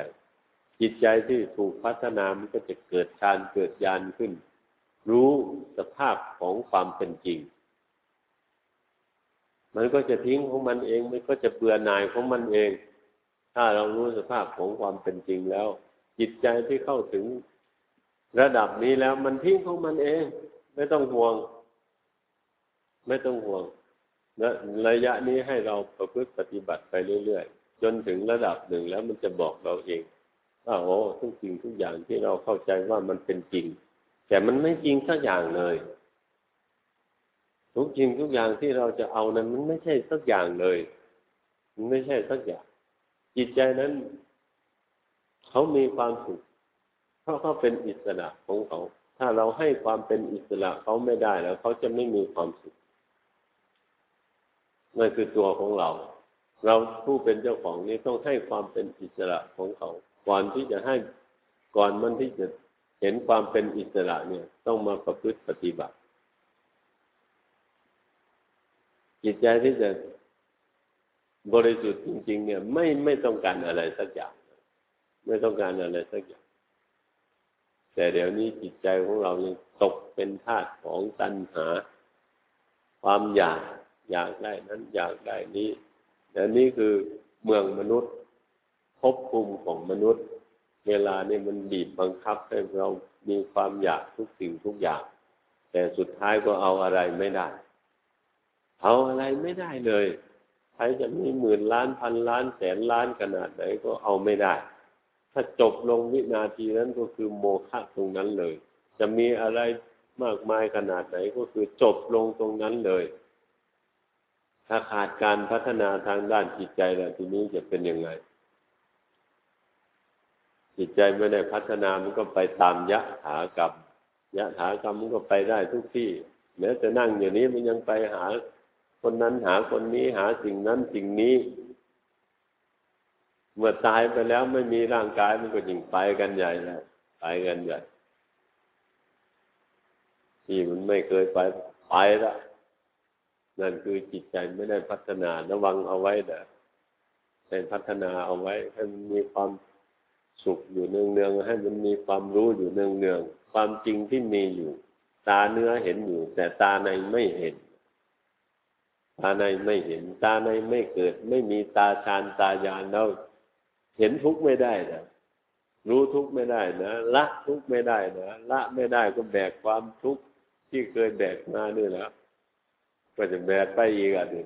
จิตใจที่ถูกพัฒนามันก็จะเกิดฌานเกิดญาณขึ้น รู้สภาพของความเป็นจริง มันก็จะทิ้งของมันเอง มันก็จะเบื่อหน่ายของมันเอง ถ้าเรารู้สภาพของความเป็นจริงแล้ว จิตใจที่เข้าถึงระดับนี้แล้วมันทิ้งของมันเอง ไม่ต้องห่วง ไม่ต้องห่วง และระยะนี้ให้เราประพฤติปฏิบัติไปเรื่อยๆ จนถึงระดับหนึ่งแล้วมันจะบอกเราเองว่าโอ้ทุกสิ่งทุกอย่างที่เราเข้าใจว่ามันเป็นจริง แต่มันไม่จริงสักอย่างเลย ทุกสิ่งทุกอย่างที่เราจะเอานั้นมันไม่ใช่สักอย่างเลย มันไม่ใช่สักอย่าง จิตใจนั้น เขามีความสุขเพราะเขาเป็นอิสระของเขา ถ้าเราให้ความเป็นอิสระเขาไม่ได้แล้ว เขาจะไม่มีความสุข นั่นคือตัวของเรา เราผู้เป็นเจ้าของนี้ต้องให้ความเป็นอิสระของเขา ก่อนที่จะให้ก่อนมันที่จะเห็นความเป็นอิสระเนี่ย ต้องมาประพฤติปฏิบัติ จิตใจที่จะบริสุทธิ์จริง ๆ เนี่ย ไม่ไม่ต้องการอะไรสักอย่าง ไม่ต้องการอะไรสักอย่าง แต่เดี๋ยวนี้จิตใจของเรายังตกเป็นทาสของตัณหา ความอยาก อยากได้นั้นอยากได้นี้แต่นี่คือเมืองมนุษย์ภพภูมิของมนุษย์ เวลานี่มันบีบบังคับให้เรามีความอยากทุกสิ่งทุกอย่าง แต่สุดท้ายก็เอาอะไรไม่ได้ เอาอะไรไม่ได้เลยใครจะมีหมื่นล้านพันล้านแสนล้านขนาดไหนก็เอาไม่ได้ ถ้าจบลงวินาทีนั้นก็คือโมฆะตรงนั้นเลย จะมีอะไรมากมายขนาดไหนก็คือจบลงตรงนั้นเลย ถ้าขาดการพัฒนาทางด้านจิตใจแล้วทีนี้จะเป็นยังไง จิตใจไม่ได้พัฒนามันก็ไปตามยะถากรรมยะถากรรมมันก็ไปได้ทุกที่แม้จะนั่งอย่างนี้มันยังไปหา คนนั้นหาคนนี้หาสิ่งนั้นสิ่งนี้ เมื่อตายไปแล้วไม่มีร่างกายมันก็ยิ่งไปกันใหญ่แล้วไปกันใหญ่ที่มันไม่เคยไปไปละ นั่นคือจิตใจไม่ได้พัฒนาระวังเอาไว้เด้อให้พัฒนาเอาไว้ ให้มันมีความสุขอยู่เนืองๆให้มันมีความรู้อยู่เนืองๆความจริงที่มีอยู่ ตาเนื้อเห็นอยู่ แต่ตาในไม่เห็น ตาในไม่เห็น ตาในไม่เกิด ไม่มีตาชานตายานแล้วเห็นทุกข์ไม่ได้นะรู้ทุกข์ไม่ได้นะละทุกข์ไม่ได้นะละไม่ได้ก็แบกความทุกข์ที่เคยแบกมานี่แหละ ก็จะแบกไปอีกอะดิ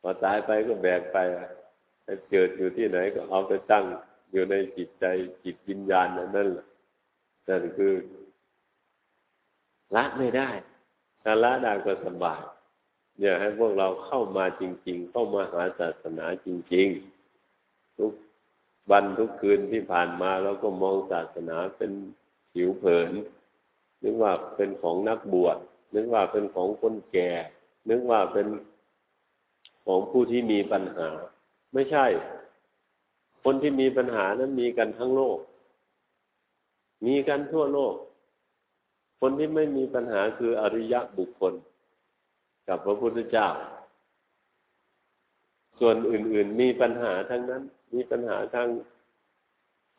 พอตายไปก็แบกไปเกิดอยู่ที่ไหนก็เอาไปตั้งอยู่ในจิตใจจิตวิญญาณนั่นแหละนั่นคือละไม่ได้ถ้าละได้ก็สบายเนี่ยให้พวกเราเข้ามาจริง ๆ เข้ามาหาศาสนาจริง ๆ ทุกวันทุกคืนที่ผ่านมาเราก็มองศาสนาเป็นผิวเผินนึกว่าเป็นของนักบวช นึกว่าเป็นของคนแก่ นึกว่าเป็นของผู้ที่มีปัญหา ไม่ใช่ คนที่มีปัญหานั้นมีกันทั้งโลก มีกันทั่วโลก คนที่ไม่มีปัญหาคืออริยะบุคคล กับพระพุทธเจ้า ส่วนอื่น ๆ มีปัญหาทั้งนั้น มีปัญหาทาง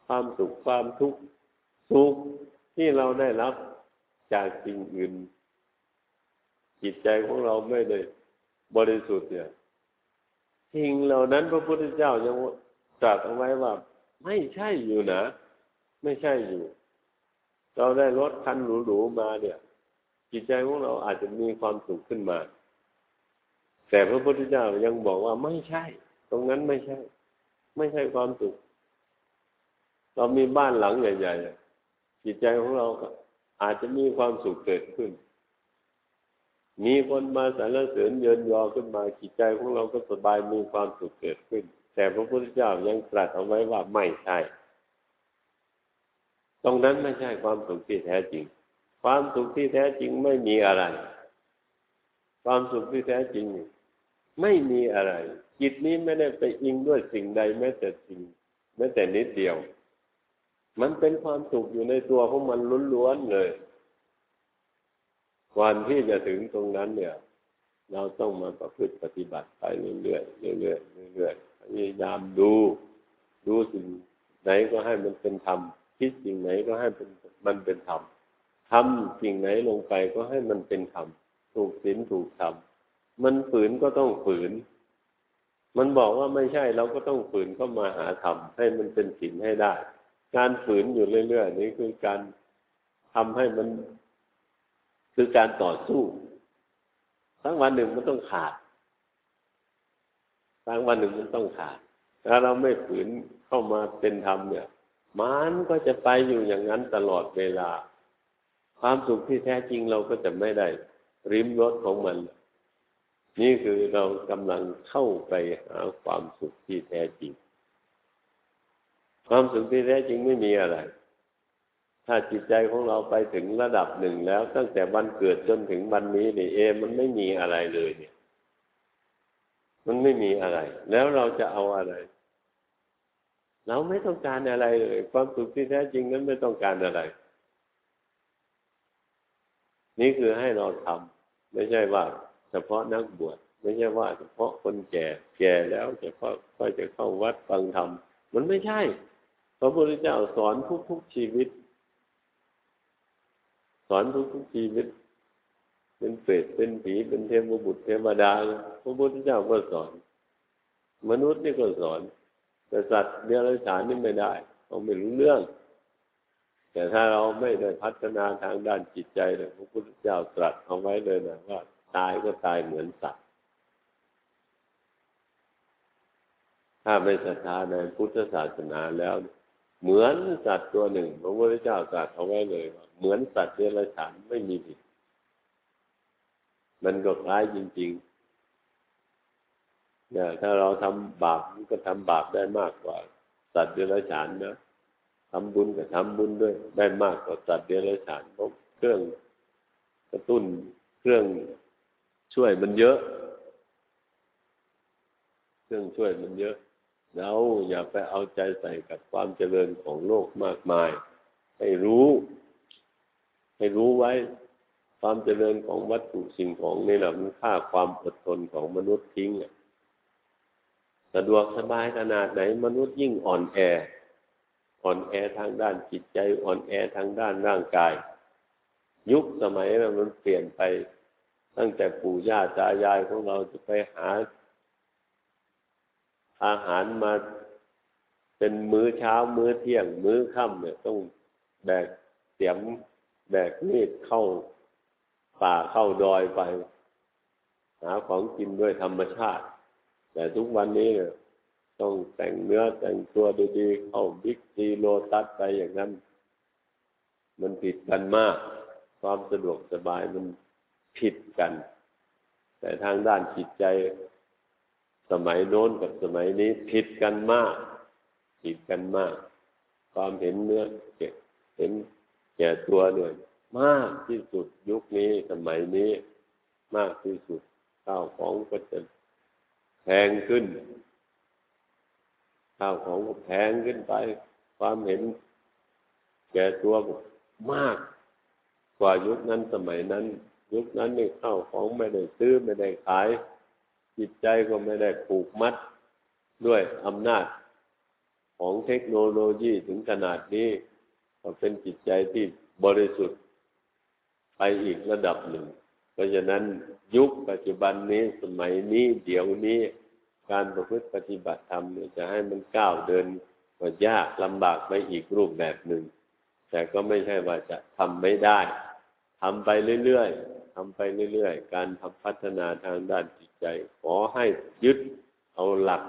ความสุขความทุกข์สุขที่เราได้รับจากสิ่งอื่น จิตใจของเราไม่ได้บริสุทธิ์เนี่ยสิ่งเหล่านั้นพระพุทธเจ้ายังตรัสเอาไว้ว่า ไม่ใช่อยู่นะไม่ใช่อยู่ เราได้รถคันหรูๆมาเนี่ย จิตใจของเราอาจจะมีความสุขขึ้นมา แต่พระพุทธเจ้ายังบอกว่าไม่ใช่ ตรงนั้นไม่ใช่ ไม่ใช่ความสุข เรามีบ้านหลังใหญ่ๆจิตใจของเราอาจจะมีความสุขเกิดขึ้น มีคนมาสรรเสริญเยินยอขึ้นมาจิตใจของเราก็สบายมีความสุขเกิดขึ้น แต่พระพุทธเจ้ายังตรัสเอาไว้ว่าไม่ใช่ ตรงนั้นไม่ใช่ความสุขที่แท้จริง ความสุขที่แท้จริงไม่มีอะไร ความสุขที่แท้จริง ไม่มีอะไร จิตนี้ไม่ได้ไปอิงด้วยสิ่งใดแม้แต่สิ่งแม้แต่นิดเดียว มันเป็นความสุขอยู่ในตัวของมันล้วนๆเลย วันที่จะถึงตรงนั้นเนี่ย เราต้องมาประพฤติปฏิบัติไปเรื่อยๆเรื่อยๆเรื่อยๆพยายามดู ดูสิ่งไหนก็ให้มันเป็นธรรมคิดสิ่งไหนก็ให้เป็นมันเป็นธรรมทำสิ่งไหนลงไปก็ให้มันเป็นธรรมถูกศีลถูกธรรมมันฝืนก็ต้องฝืน มันบอกว่าไม่ใช่เราก็ต้องฝืนเข้ามาหาธรรมให้มันเป็นศีลให้ได้ การฝืนอยู่เรื่อยๆนี้คือการทำให้มัน คือการต่อสู้ทั้งวันหนึ่งมันต้องขาดทั้งวันหนึ่งมันต้องขาด ถ้าเราไม่ฝืนเข้ามาเป็นธรรมเนี่ย มันก็จะไปอยู่อย่างนั้นตลอดเวลา ความสุขที่แท้จริงเราก็จะไม่ได้ ริมรถของมัน นี่คือเรากำลังเข้าไปหาความสุขที่แท้จริง ความสุขที่แท้จริงไม่มีอะไร ถ้าจิตใจของเราไปถึงระดับหนึ่งแล้ว ตั้งแต่วันเกิดจนถึงวันนี้นี่เอ มันไม่มีอะไรเลยเนี่ย มันไม่มีอะไร แล้วเราจะเอาอะไร เราไม่ต้องการอะไรเลยความสุขที่แท้จริงนั้นไม่ต้องการอะไร นี่คือให้เราทำไม่ใช่ว่า เฉพาะนักบวชไม่ใช่ว่า เฉพาะคนแก่ แก่แล้วจะค่อยจะเข้าวัดฟังธรรมมันไม่ใช่พระพุทธเจ้าสอนทุกๆชีวิต อนทุกๆชีวิต เป็นเปรตเป็นผีเป็นเทพบุตรเทวดาพระพุทธเจ้าก็สอน มนุษย์นี่ก็สอน แต่สัตว์เดรัจฉานนี่ไม่ได้เขาไม่รู้เรื่อง แต่ถ้าเราไม่ได้พัฒนาทางด้านจิตใจเลยพระพุทธเจ้าตรัสเอาไว้เลยนะว่า ตายก็ตายเหมือนสัตว์ถ้าไม่ศรัทธาในพุทธศาสนาแล้วเเหมือนสัตว์ตัวหนึ่งพระพุทธเจ้าตรัสเอาไว้เลยว่าเหมือนสัตว์เดรัจฉานไม่มีผิด มันก็คล้ายจริงๆเนี่ยถ้าเราทำบาปมันก็ทำบาปได้มากกว่า สัตว์เดรัจฉานนะทำบุญก็ทำบุญด้วย ได้มากกว่าสัตว์เดรัจฉานเพราะเครื่องกระตุ้นเครื่องช่วยมันเยอะ เครื่องช่วยมันเยอะ เราอย่าไปเอาใจใส่กับความเจริญของโลกมากมาย ให้รู้ ให้รู้ไว้ ความเจริญของวัตถุสิ่งของนี่แหละมันค่าความอดทนของมนุษย์ทิ้งสะดวกสบายขนาดไหน มนุษย์ยิ่งอ่อนแอ อ่อนแอทางด้านจิตใจ อ่อนแอทางด้านร่างกาย ยุคสมัยมันเปลี่ยนไป ตั้งแต่ปู่ย่าตายายของเราจะไปหา อาหารมาเป็นมื้อเช้ามื้อเที่ยง มื้อค่ำเนี่ยต้องแบกเสียมแบกมีดเข้าป่าเข้าดอยไป หาของกินด้วยธรรมชาติ แต่ทุกวันนี้เนี่ยต้องแต่งเนื้อแต่งตัวดีๆเข้าบิ๊กซีโลตัสไปอย่างนั้น มันผิดกันมาก ความสะดวกสบายมันผิดกัน แต่ทางด้านจิตใจ สมัยโน้นกับสมัยนี้ผิดกันมาก ผิดกันมาก ความเห็นเนื้อเก็บเห็นแก่ตัวเนี่ยมากที่สุดยุคนี้สมัยนี้ มากที่สุดข้าวของก็จะแพงขึ้นข้าวของก็แพงขึ้นไป ความเห็นแก่ตัวมาก กว่ายุคนั้นสมัยนั้น ยุคนั้นนี่ข้าวของไม่ได้ซื้อไม่ได้ขาย จิตใจก็ไม่ได้ผูกมัดด้วยอำนาจของเทคโนโลยีถึงขนาดนี้ก็เป็นจิตใจที่บริสุทธิ์ไปอีกระดับหนึ่ง เพราะฉะนั้นยุคปัจจุบันนี้สมัยนี้เดี๋ยวนี้ การประพฤติปฏิบัติธรรมจะให้มันก้าวเดินก็ยากลำบากไปอีกรูปแบบหนึ่ง แต่ก็ไม่ใช่ว่าจะทำไม่ได้ทำไปเรื่อย ทำไปเรื่อยๆ การทำพัฒนาทางด้านจิตใจ ขอให้ยึดเอาหลัก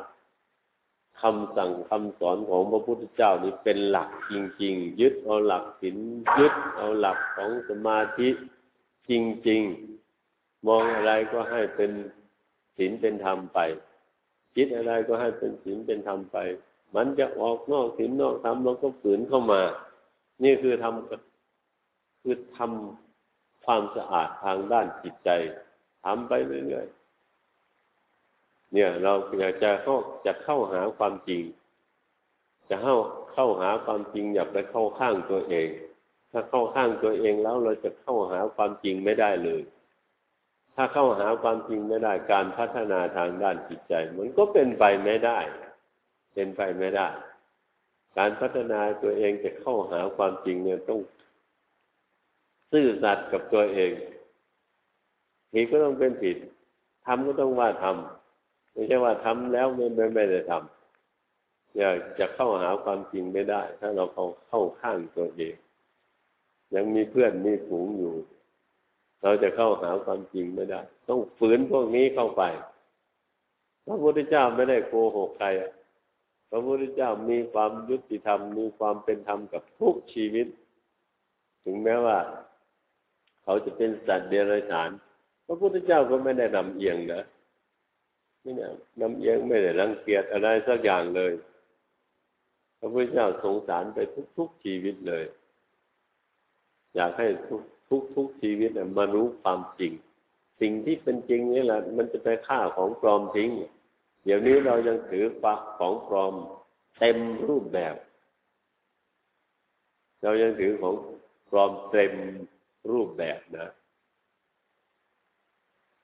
คำสั่งคำสอนของพระพุทธเจ้านี้เป็นหลักจริง ๆ ยึดเอาหลักศีลยึดเอาหลักของสมาธิจริง ๆ มองอะไรก็ให้เป็นศีลเป็นธรรมไป คิดอะไรก็ให้เป็นศีลเป็นธรรมไป มันจะออกนอกศีลนอกธรรมเราก็ฝืนเข้ามา นี่คือทำคือทำ ความสะอาดทางด้านจิตใจทำไปเรื่อยๆเนี่ย เราอยากจะเข้าจะเข้าหาความจริง จะเข้าเข้าหาความจริง อย่าไปเข้าข้างตัวเอง ถ้าเข้าข้างตัวเองแล้วเราจะเข้าหาความจริงไม่ได้เลย ถ้าเข้าหาความจริงไม่ได้การพัฒนาทางด้านจิตใจ มันก็เป็นไปไม่ได้ เป็นไปไม่ได้การพัฒนาตัวเองจะเข้าหาความจริงเนี่ยต้อง ซื่อสัตย์กับตัวเองผิดก็ต้องเป็นผิดทำก็ต้องว่าทำไม่ใช่ว่าทำแล้วไม่ไม่ไม่ได้ทำอยากจะเข้าหาความจริงไม่ได้ ถ้าเราเข้าเข้าข้างตัวเอง ยังมีเพื่อนมีฝูงอยู่ เราจะเข้าหาความจริงไม่ได้ ต้องฝืนพวกนี้เข้าไปพระพุทธเจ้าไม่ได้โกหกใครพระพุทธเจ้ามีความยุติธรรมมีความเป็นธรรมกับทุกชีวิต ถึงแม้ว่า เขาจะเป็นสัตว์เดรัจฉาน พระพุทธเจ้าก็ไม่ได้นำเอียงนะไม่ได้นำเอียงไม่ได้รังเกียจอะไรสักอย่างเลย พระพุทธเจ้าสงสารไปทุกๆชีวิตเลย อยากให้ทุกทุกทุกชีวิตมารู้ความจริง สิ่งที่เป็นจริงนี่แหละ มันจะไปฆ่าของปลอมทิ้ง เดี๋ยวนี้เรายังถือฝักของปลอมเต็มรูปแบบ เรายังถือของปลอมเต็ม รูปแบบนะ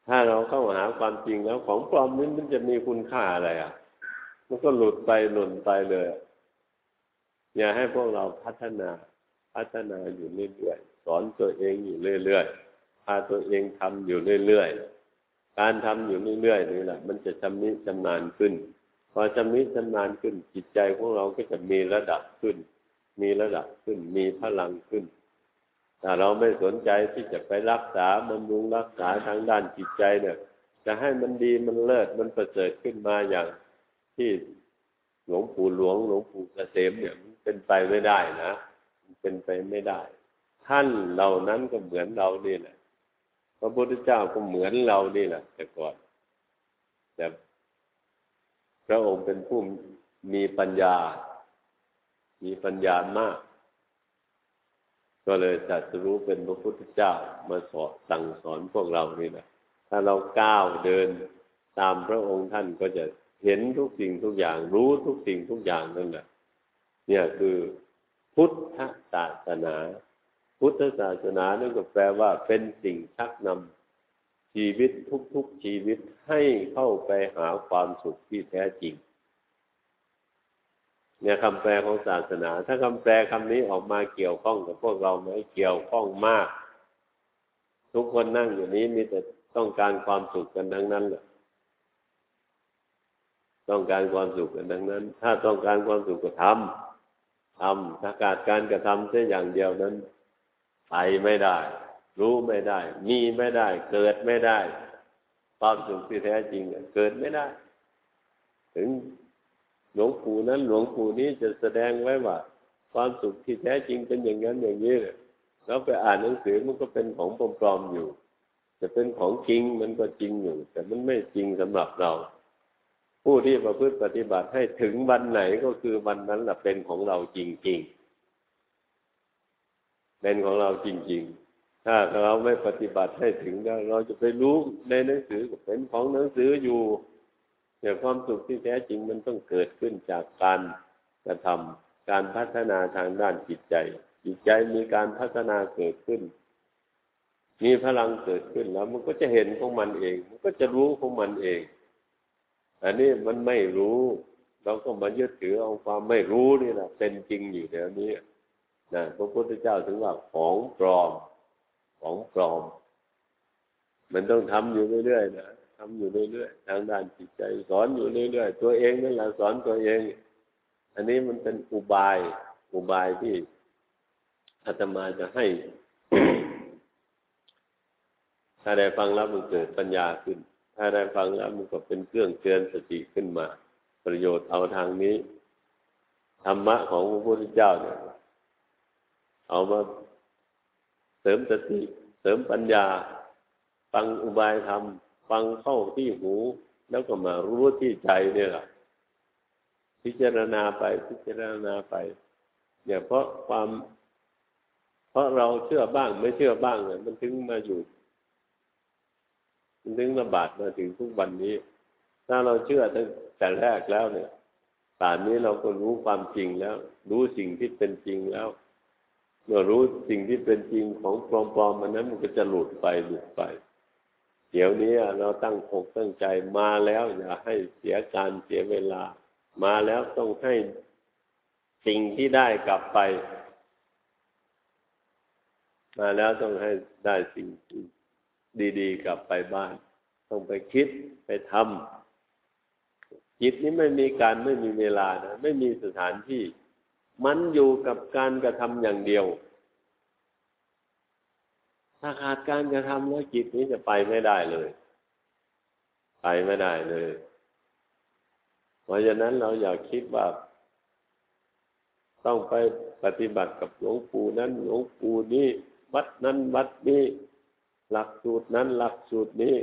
ถ้าเราเข้าหาความจริงแล้วของปลอมนี้มันจะมีคุณค่าอะไรอะ มันก็หลุดไปหล่นไปเลย อย่าให้พวกเราพัฒนา พัฒนาอยู่เรื่อยๆสอนตัวเองอยู่เรื่อยๆพาตัวเองทำอยู่เรื่อยๆการทำอยู่เรื่อยๆนี่แหละ มันจะชำนิชำนาญขึ้นพอชำนิชำนาญขึ้นจิตใจของเราก็จะมีระดับขึ้น มีระดับขึ้น มีพลังขึ้น ถ้าเราไม่สนใจที่จะไปรักษาบำรุงรักษาทางด้านจิตใจเนี่ย จะให้มันดีมันเลิศมันประเสริฐขึ้นมาอย่างที่หลวงปู่หลวงหลวงปู่เกษมเนี่ยมันเป็นไปไม่ได้นะมันเป็นไปไม่ได้ ท่านเหล่านั้นก็เหมือนเรานี่แหละพระพุทธเจ้าก็เหมือนเรานี่แหละแต่ก่อนแต่พระองค์เป็นผู้มีปัญญา มีปัญญามาก ก็เลยจัดรู้เป็นพระพุทธเจ้ามาสอนสั่งสอนพวกเรานี่นะถ้าเราก้าวเดินตามพระองค์ท่านก็จะเห็นทุกสิ่งทุกอย่าง รู้ทุกสิ่งทุกอย่างนั่นแหละเนี่ยคือพุทธศาสนา พุทธศาสนานั่นก็แปลว่าเป็นสิ่งชักนำชีวิตทุกๆชีวิตให้เข้าไปหาความสุขที่แท้จริง เนี่ยคำแปลของศาสนา ถ้าคำแปลคำนี้ออกมาเกี่ยวข้องกับพวกเราไหมเกี่ยวข้องมาก ทุกคนนั่งอยู่นี้มีแต่ต้องการความสุขกันทั้งนั้นแหละต้องการความสุขกันทั้งนั้น ถ้าต้องการความสุขก็ทำทำถ้าขาดการกระทำแค่อย่างเดียวนั้นไปไม่ได้ รู้ไม่ได้ มีไม่ได้ เกิดไม่ได้ ความสุขที่แท้จริงเกิดไม่ได้ ถึง หลวงปู่นั้นหลวงปู่นี้จะแสดงไว้ว่า ความสุขที่แท้จริงเป็นอย่างนั้นอย่างนี้แล้วไปอ่านหนังสือมันก็เป็นของปลอมๆอยู่ จะเป็นของจริงมันก็จริงอยู่ แต่มันไม่จริงสำหรับเรา ผู้ที่ประพฤติปฏิบัติให้ถึงวันไหนก็คือวันนั้นแหละเป็นของเราจริง ๆ เป็นของเราจริง ๆถ้าเราไม่ปฏิบัติให้ถึงเราจะไปรู้ในหนังสือเป็นของหนังสืออยู่ แต่ความสุขที่แท้จริงมันต้องเกิดขึ้นจากการกระทำการพัฒนาทางด้านจิตใจ จิตใจมีการพัฒนาเกิดขึ้น มีพลังเกิดขึ้นแล้ว มันก็จะเห็นของมันเอง มันก็จะรู้ของมันเอง อันนี้มันไม่รู้ เราก็มายึดถือเอาความไม่รู้นี่แหละเป็นจริงอยู่เดี๋ยวนี้นะพระพุทธเจ้าถึงว่าของปลอม ของปลอม มันต้องทำอยู่เรื่อยๆนะ ทำอยู่เรื่อยๆทางด้านจิตใจ สอนอยู่เรื่อยๆตัวเองนั่นแหละสอนตัวเอง อันนี้มันเป็นอุบาย อุบายที่อาตมาจะให้ถ้าได้ฟังแล้วมันเกิดปัญญาขึ้น ถ้าได้ฟังแล้วมันก็เป็นเครื่องเตือนสติขึ้นมา ประโยชน์เอาทางนี้ธรรมะของพระพุทธเจ้าเนี่ยเอามาเสริมสติ เสริมปัญญา ฟังอุบายธรรม ฟังเข้าที่หู แล้วก็มารู้ที่ใจเนี่ยแหละพิจารณาไปพิจารณาไป เนี่ยเพราะความ เพราะเราเชื่อบ้างไม่เชื่อบ้างเนี่ยมันถึงมาอยู่มันถึงระบาดมาถึงทุกวันนี้ ถ้าเราเชื่อตั้งแต่แรกแล้วเนี่ยป่านนี้เราก็รู้ความจริงแล้ว รู้สิ่งที่เป็นจริงแล้วเมื่อรู้สิ่งที่เป็นจริงของปลอมๆมันนั้นมันก็จะหลุดไปหลุดไป เดี๋ยวนี้เราตั้งอกตั้งใจมาแล้ว อย่าให้เสียการเสียเวลา มาแล้วต้องให้สิ่งที่ได้กลับไป มาแล้วต้องให้ได้สิ่งดีๆ กลับไปบ้าน ต้องไปคิดไปทำจิตนี้ไม่มีการไม่มีเวลานะไม่มีสถานที่ มันอยู่กับการกระทำอย่างเดียว ถ้าขาดการกระทำแล้วจิตนี้จะไปไม่ได้เลย ไปไม่ได้เลย เพราะฉะนั้นเราอยากคิดว่าต้องไปปฏิบัติกับหลวงปู่นั้นหลวงปู่นี้วัดนั้นวัดนี้ หลักสูตรนั้นหลักสูตรนี้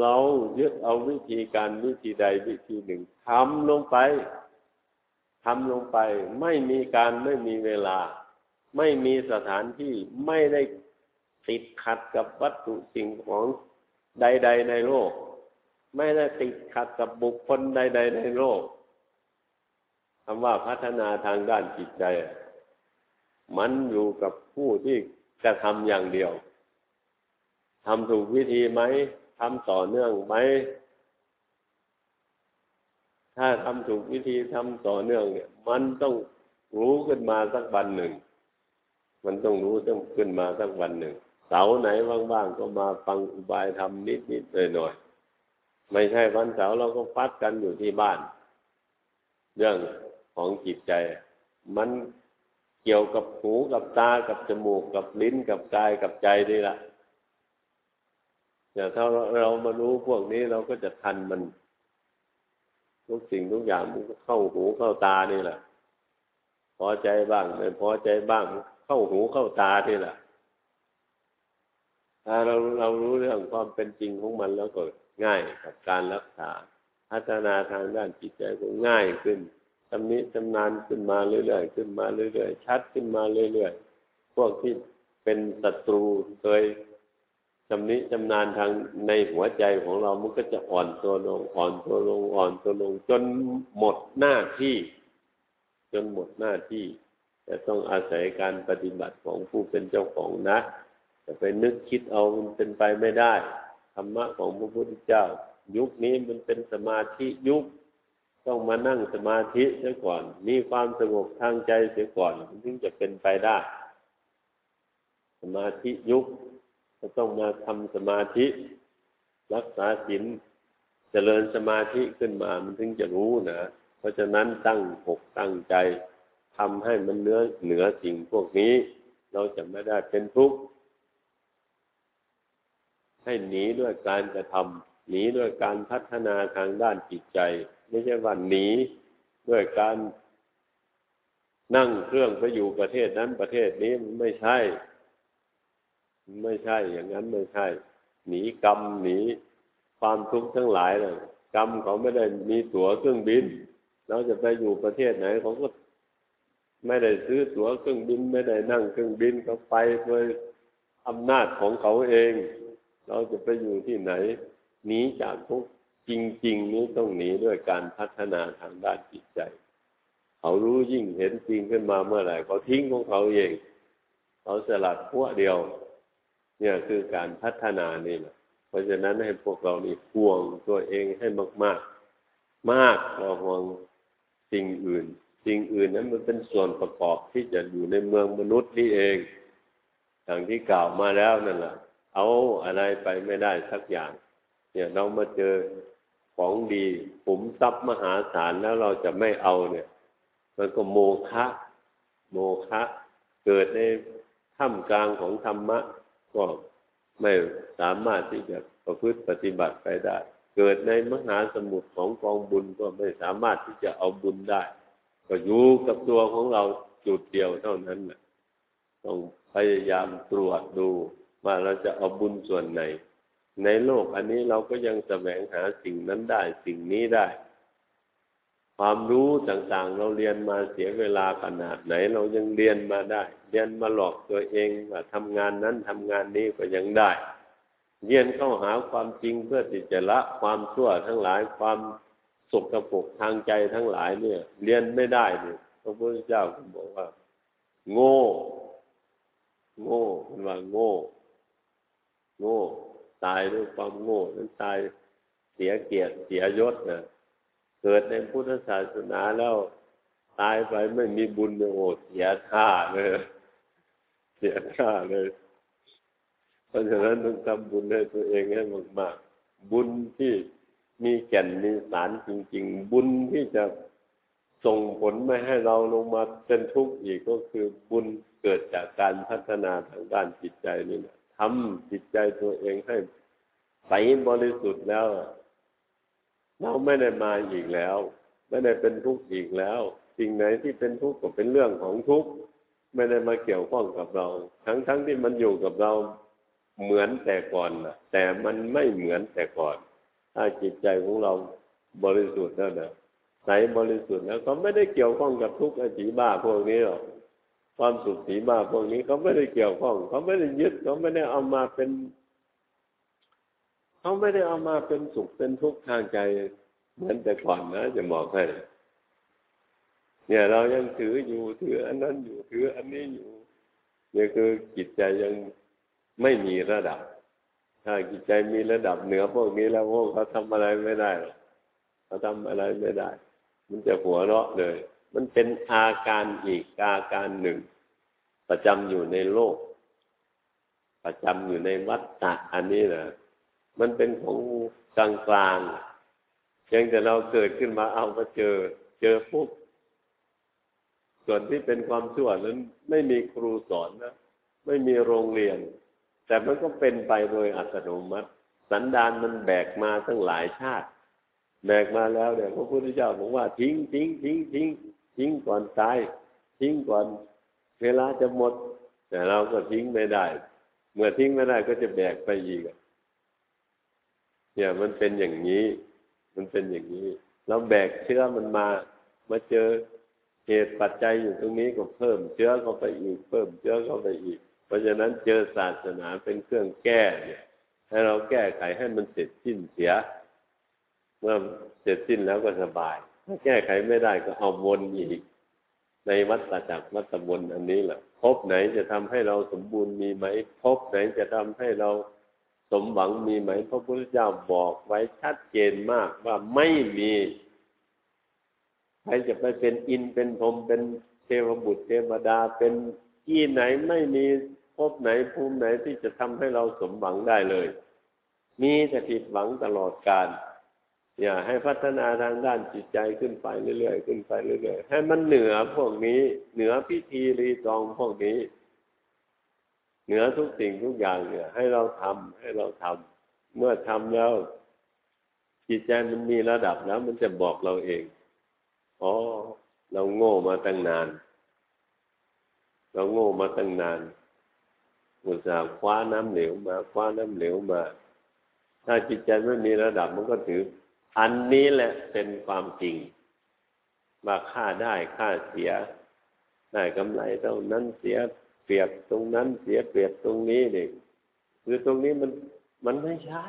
เรายึดเอาวิธีการวิธีใดวิธีหนึ่งทำลงไปทำลงไป ไม่มีการไม่มีเวลา ไม่มีสถานที่ไม่ได้ติดขัดกับวัตถุสิ่งของใด ๆ ในโลก ไม่ได้ติดขัดกับบุคคลใด ๆ ในโลกคำว่าพัฒนาทางด้านจิตใจ มันอยู่กับผู้ที่จะทำอย่างเดียวทำถูกวิธีไหมทำต่อเนื่องไหมถ้าทำถูกวิธีทำต่อเนื่องเนี่ย มันต้องรู้ขึ้นมาสักวันหนึ่ง มันต้องรู้ต้องขึ้นมาสักวันหนึ่งเสาไหนว่างๆก็มาฟังอุบายทำนิดๆหน่อยๆไม่ใช่วันเสาร์เราก็ฟัดกันอยู่ที่บ้าน เรื่องของจิตใจ มันเกี่ยวกับหูกับตากับจมูกกับลิ้นกับกายกับใจนี่แหละอย่าถ้าเรามารู้พวกนี้เราก็จะทันมันทุกสิ่งทุกอย่างมันเข้าหูเข้าตานี่แหละพอใจบ้างไม่พอใจบ้าง เข้าหูเข้าตานี่แหละถ้าเราเรารู้เรื่องความเป็นจริงของมันแล้วก็ง่ายกับการรักษา พัฒนาทางด้านจิตใจก็ง่ายขึ้นชำนิชำนาญขึ้นมาเรื่อยๆขึ้นมาเรื่อยๆชัดขึ้นมาเรื่อยๆพวกที่เป็นศัตรูเคยชำนิชำนาญทางในหัวใจของเรามันก็จะอ่อนตัวลงอ่อนตัวลงอ่อนตัวลง จนหมดหน้าที่ จนหมดหน้าที่ แต่ต้องอาศัยการปฏิบัติของผู้เป็นเจ้าของนะจะไปนึกคิดเอามันเป็นไปไม่ได้ธรรมะของพระพุทธเจ้า ยุคนี้มันเป็นสมาธิยุค ต้องมานั่งสมาธิเสียก่อน มีความสงบทางใจเสียก่อนถึงจะเป็นไปได้ สมาธิยุคก็ต้องมาทำสมาธิ รักษาศีลเจริญสมาธิขึ้นมามันถึงจะรู้นะเพราะฉะนั้นตั้งหกตั้งใจ ทำให้มันเนื้อเหนือสิ่งพวกนี้ เราจะไม่ได้เป็นทุกข์ให้หนีด้วยการกระทำหนีด้วยการพัฒนาทางด้านจิตใจ ไม่ใช่ว่าหนีด้วยการนั่งเครื่องไปอยู่ประเทศนั้นประเทศนี้มันไม่ใช่ ไม่ใช่อย่างนั้นไม่ใช่ หนีกรรมหนีความทุกข์ทั้งหลายเลยกรรมเขาไม่ได้มีตั๋วเครื่องบิน เราจะไปอยู่ประเทศไหนเขาก็ ไม่ได้ซื้อตั๋วเครื่องบินไม่ได้นั่งเครื่องบินเขาไปโดยอำนาจของเขาเอง เราจะไปอยู่ที่ไหนหนีจากทุกจริง ๆ นี้ต้องหนีด้วยการพัฒนาทางด้านจิตใจ เขารู้ยิ่งเห็นจริงขึ้นมาเมื่อไหร่เขาทิ้งของเขาเอง เขาสลัดพวกเดียว เนี่ยคือการพัฒนานี่แหละเพราะฉะนั้นให้พวกเรานี่ห่วงตัวเองให้มาก ๆ มากกว่าห่วงสิ่งอื่น สิ่งอื่นนั้นมันเป็นส่วนประกอบที่จะอยู่ในเมืองมนุษย์นี่เองอย่างที่กล่าวมาแล้วนั่นแหละเอาอะไรไปไม่ได้สักอย่าง เนี่ยเรามาเจอของดีผมทรัพย์มหาศาลแล้วเราจะไม่เอาเนี่ย มันก็โมฆะโมฆะเกิดในท่ามกลางของธรรมะ ก็ไม่สามารถที่จะประพฤติปฏิบัติไปได้ เกิดในมหาสมุทรของกองบุญก็ไม่สามารถที่จะเอาบุญได้ ก็อยู่กับตัวของเราจุดเดียวเท่านั้นแหละต้องพยายามตรวจดูว่าเราจะเอาบุญส่วนไหน ในโลกอันนี้เราก็ยังแสวงหาสิ่งนั้นได้สิ่งนี้ได้ ความรู้ต่างๆ เราเรียนมาเสียเวลาขนาดไหน เรายังเรียนมาได้ เรียนมาหลอกตัวเองว่าทำงานนั้นทำงานนี้ก็ยังได้ เรียนเข้าหาความจริงเพื่อที่จะละความชั่วทั้งหลายความ สกปรกทางใจทั้งหลายเนี่ย เรียนไม่ได้เนี่ยพระพุทธเจ้าบอกว่า โง่ โง่มันว่าโง่ โง่ ตายด้วยความโง่นั้นตายเสียเกียรติเสียยศนะเกิดในพุทธศาสนาแล้ว ตายไปไม่มีบุญโอ้เสียท่าเลยเสียท่าเลย เพราะฉะนั้นต้องทำบุญให้ตัวเองให้มากๆบุญที่ มีแก่นมีสารจริง ๆ บุญที่จะส่งผลไม่ให้เราลงมาเป็นทุกข์อีกก็คือบุญเกิดจากการพัฒนาทางด้านจิตใจนี่แหละทำจิตใจตัวเองให้ใสบริสุทธิ์แล้วเราไม่ได้มาอีกแล้ว ไม่ได้เป็นทุกข์อีกแล้ว สิ่งไหนที่เป็นทุกข์ก็เป็นเรื่องของทุกข์ไม่ได้มาเกี่ยวข้องกับเรา ทั้งๆทที่มันอยู่กับเราเหมือนแต่ก่อนนะแต่มันไม่เหมือนแต่ก่อน ถ้าจิตใจของเราบริสุทธิ์แล้วนะใสบริสุทธิ์แล้วก็ไม่ได้เกี่ยวข้องกับทุกข์อจีบ้าพวกนี้หรอกความสุขสีมาพวกนี้เขาไม่ได้เกี่ยวข้องเขาไม่ได้ยึดเขาไม่ได้เอามาเป็นเขาไม่ได้เอามาเป็นสุขเป็นทุกข์ทางใจเหมือนแต่ก่อนนะจะบอกให้เนี่ยเรายังถืออยู่ถืออันนั้นอยู่ถืออันนี้อยู่นี่คือจิตใจยังไม่มีระดับ ถ้าจิตใจมีระดับเหนือพวกนี้แล้วพวกเขาทำอะไรไม่ได้หรอกเขาทำอะไรไม่ได้ มันจะหัวเราะเลย มันเป็นอาการอีกอาการหนึ่ง ประจำอยู่ในโลก ประจำอยู่ในวัฏฏะอันนี้นะมันเป็นของกลางกลางเพียงแต่เราเกิดขึ้นมาเอามาเจอ เจอปุ๊บส่วนที่เป็นความชั่วนั้น ไม่มีครูสอนนะ ไม่มีโรงเรียน แต่มันก็เป็นไปโดยอัตโนมัติ สันดานมันแบกมาตั้งหลายชาติ แบกมาแล้วเนี่ยพระพุทธเจ้าบอกว่าทิ้งทิ้งทิ้งทิ้งทิ้งก่อนตาย ทิ้งก่อนเวลาจะหมด แต่เราก็ทิ้งไม่ได้ เมื่อทิ้งไม่ได้ก็จะแบกไปอีกเนี่ยมันเป็นอย่างนี้ มันเป็นอย่างนี้ เราแบกเชื้อมันมา มาเจอเหตุปัจจัยอยู่ตรงนี้ก็เพิ่มเชื้อเข้าไปอีก เพิ่มเชื้อเข้าไปอีก ราะฉะนั้นเจอศาสนาเป็นเครื่องแก้เนี่ยให้เราแก้ไขให้มันเสร็จสิ้นเสีย เมื่อเสร็จสิ้นแล้วก็สบาย ถ้าแก้ไขไม่ได้ก็เอาวนอีก ในวัฏจักรวัฏวนอันนี้แหละพบไหนจะทำให้เราสมบูรณ์มีไหมพบไหนจะทำให้เราสมหวังมีไหมพระพุทธเจ้าบอกไว้ชัดเจนมากว่าไม่มีใครจะไปเป็นอินเป็นพรมเป็นเทวบุตรเทวดาเป็นที่ไหนไม่มี พบไหนภูมิไหนที่จะทำให้เราสมหวังได้เลย มีแต่ผิดหวังตลอดกาลอย่าให้พัฒนาทางด้านจิตใจขึ้นไปเรื่อยๆขึ้นไปเรื่อยๆให้มันเหนือพวกนี้ เหนือพิธีรีตองพวกนี้ เหนือทุกสิ่งทุกอย่างเนี่ย ให้เราทำให้เราทำเมื่อทำแล้ว จิตใจมันมีระดับแล้ว มันจะบอกเราเองอ๋อเราโง่มาตั้งนาน เราโง่มาตั้งนาน อุตส่าห์คว้าน้ำเหลวมาคว้าน้ำเหลวมา ถ้าจิตใจไม่มีระดับมันก็ถือ อันนี้แหละเป็นความจริงว่าค่าได้ค่าเสีย ได้กำไรเท่านั้นเสียเปรียบตรงนั้นเสียเปรียบตรงนี้เด็กคือตรงนี้มันมันไม่ใช่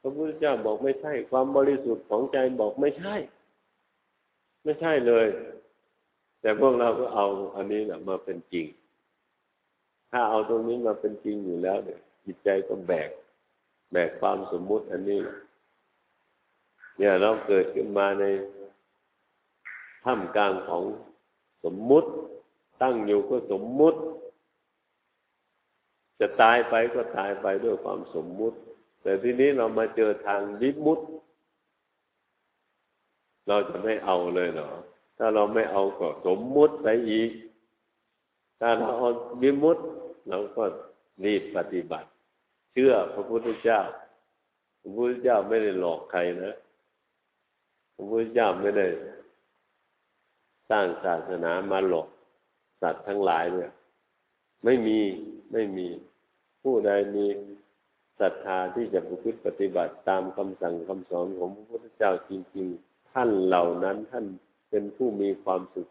พระพุทธเจ้าบอกไม่ใช่ ความบริสุทธิ์ของใจบอกไม่ใช่ ไม่ใช่เลย แต่พวกเราก็เอาอันนี้แหละมาเป็นจริง ถ้าเอาตรงนี้มาเป็นจริงอยู่แล้วเนี่ยจิตใจก็แบก แบกความสมมุติอันนี้ เนี่ยเราเกิดขึ้นมาในท่ามกลางของสมมุติ ตั้งอยู่ก็สมมุติ จะตายไปก็ตายไปด้วยความสมมุติ แต่ทีนี้เรามาเจอทางวิมุติเราจะไม่เอาเลยเหรอถ้าเราไม่เอาก็สมมุติไปอีก ถ้าเราเอาวิมุตเราก็รีบปฏิบัติ เชื่อพระพุทธเจ้า พระพุทธเจ้าไม่ได้หลอกใครนะพระพุทธเจ้าไม่ได้สร้างศาสนามาหลอกสัตว์ทั้งหลายเนี่ยไม่มีไม่มีผู้ใดมีศรัทธาที่จะประพฤติปฏิบัติตามคำสั่งคำสอนของพระพุทธเจ้าจริง ๆ ท่านเหล่านั้นท่านเป็นผู้มีความสุข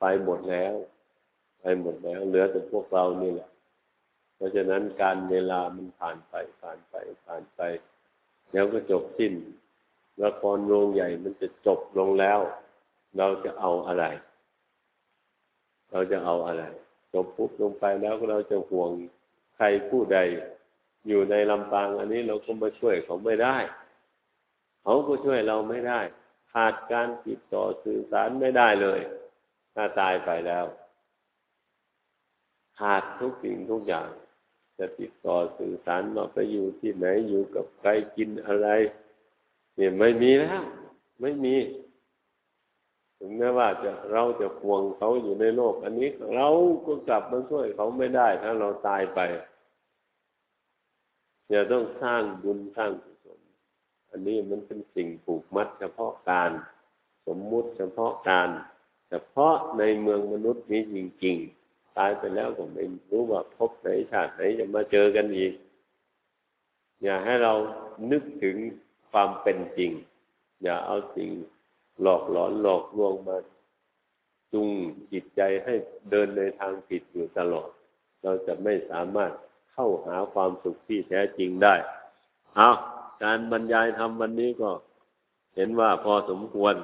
ไปหมดแล้ว หมดแล้ว เหลือแต่พวกเรานี่แหละ เพราะฉะนั้นการเวลามันผ่านไปผ่านไปผ่านไป แล้วก็จบสิ้นละครโรงใหญ่มันจะจบลงแล้ว เราจะเอาอะไร เราจะเอาอะไร จบปุ๊บลงไปแล้วเราจะห่วงใครผู้ใดอยู่ในลำปางอันนี้เราก็มาช่วยเขาไม่ได้ เขาก็ช่วยเราไม่ได้ขาดการติดต่อสื่อสารไม่ได้เลย ถ้าตายไปแล้ว ขาดทุกสิ่งทุกอย่าง จะติดต่อสื่อสารมาไปอยู่ที่ไหนอยู่กับใครกินอะไร เนี่ยไม่มีแล้วไม่มี ถึงแม้ว่าจะเราจะห่วงเขาอยู่ในโลก อันนี้เราก็กลับมาช่วยเขาไม่ได้ ถ้าเราตายไปจะต้องสร้างบุญสร้างอันนี้มันเป็นสิ่งผูกมัดเฉพาะการ สมมุติเฉพาะการ เฉพาะในเมืองมนุษย์นี้จริง ๆ ตายไปแล้วก็ไม่รู้ว่าพบไหนชาติไหนจะมาเจอกันอีก อย่าให้เรานึกถึงความเป็นจริง อย่าเอาสิ่งหลอกหลอนหลอกลวงมาจุงจิตใจให้เดินในทางผิดอยู่ตลอด เราจะไม่สามารถเข้าหาความสุขที่แท้จริงได้ เอาการบรรยายธรรมวันนี้ก็ เห็นว่าพอสมควร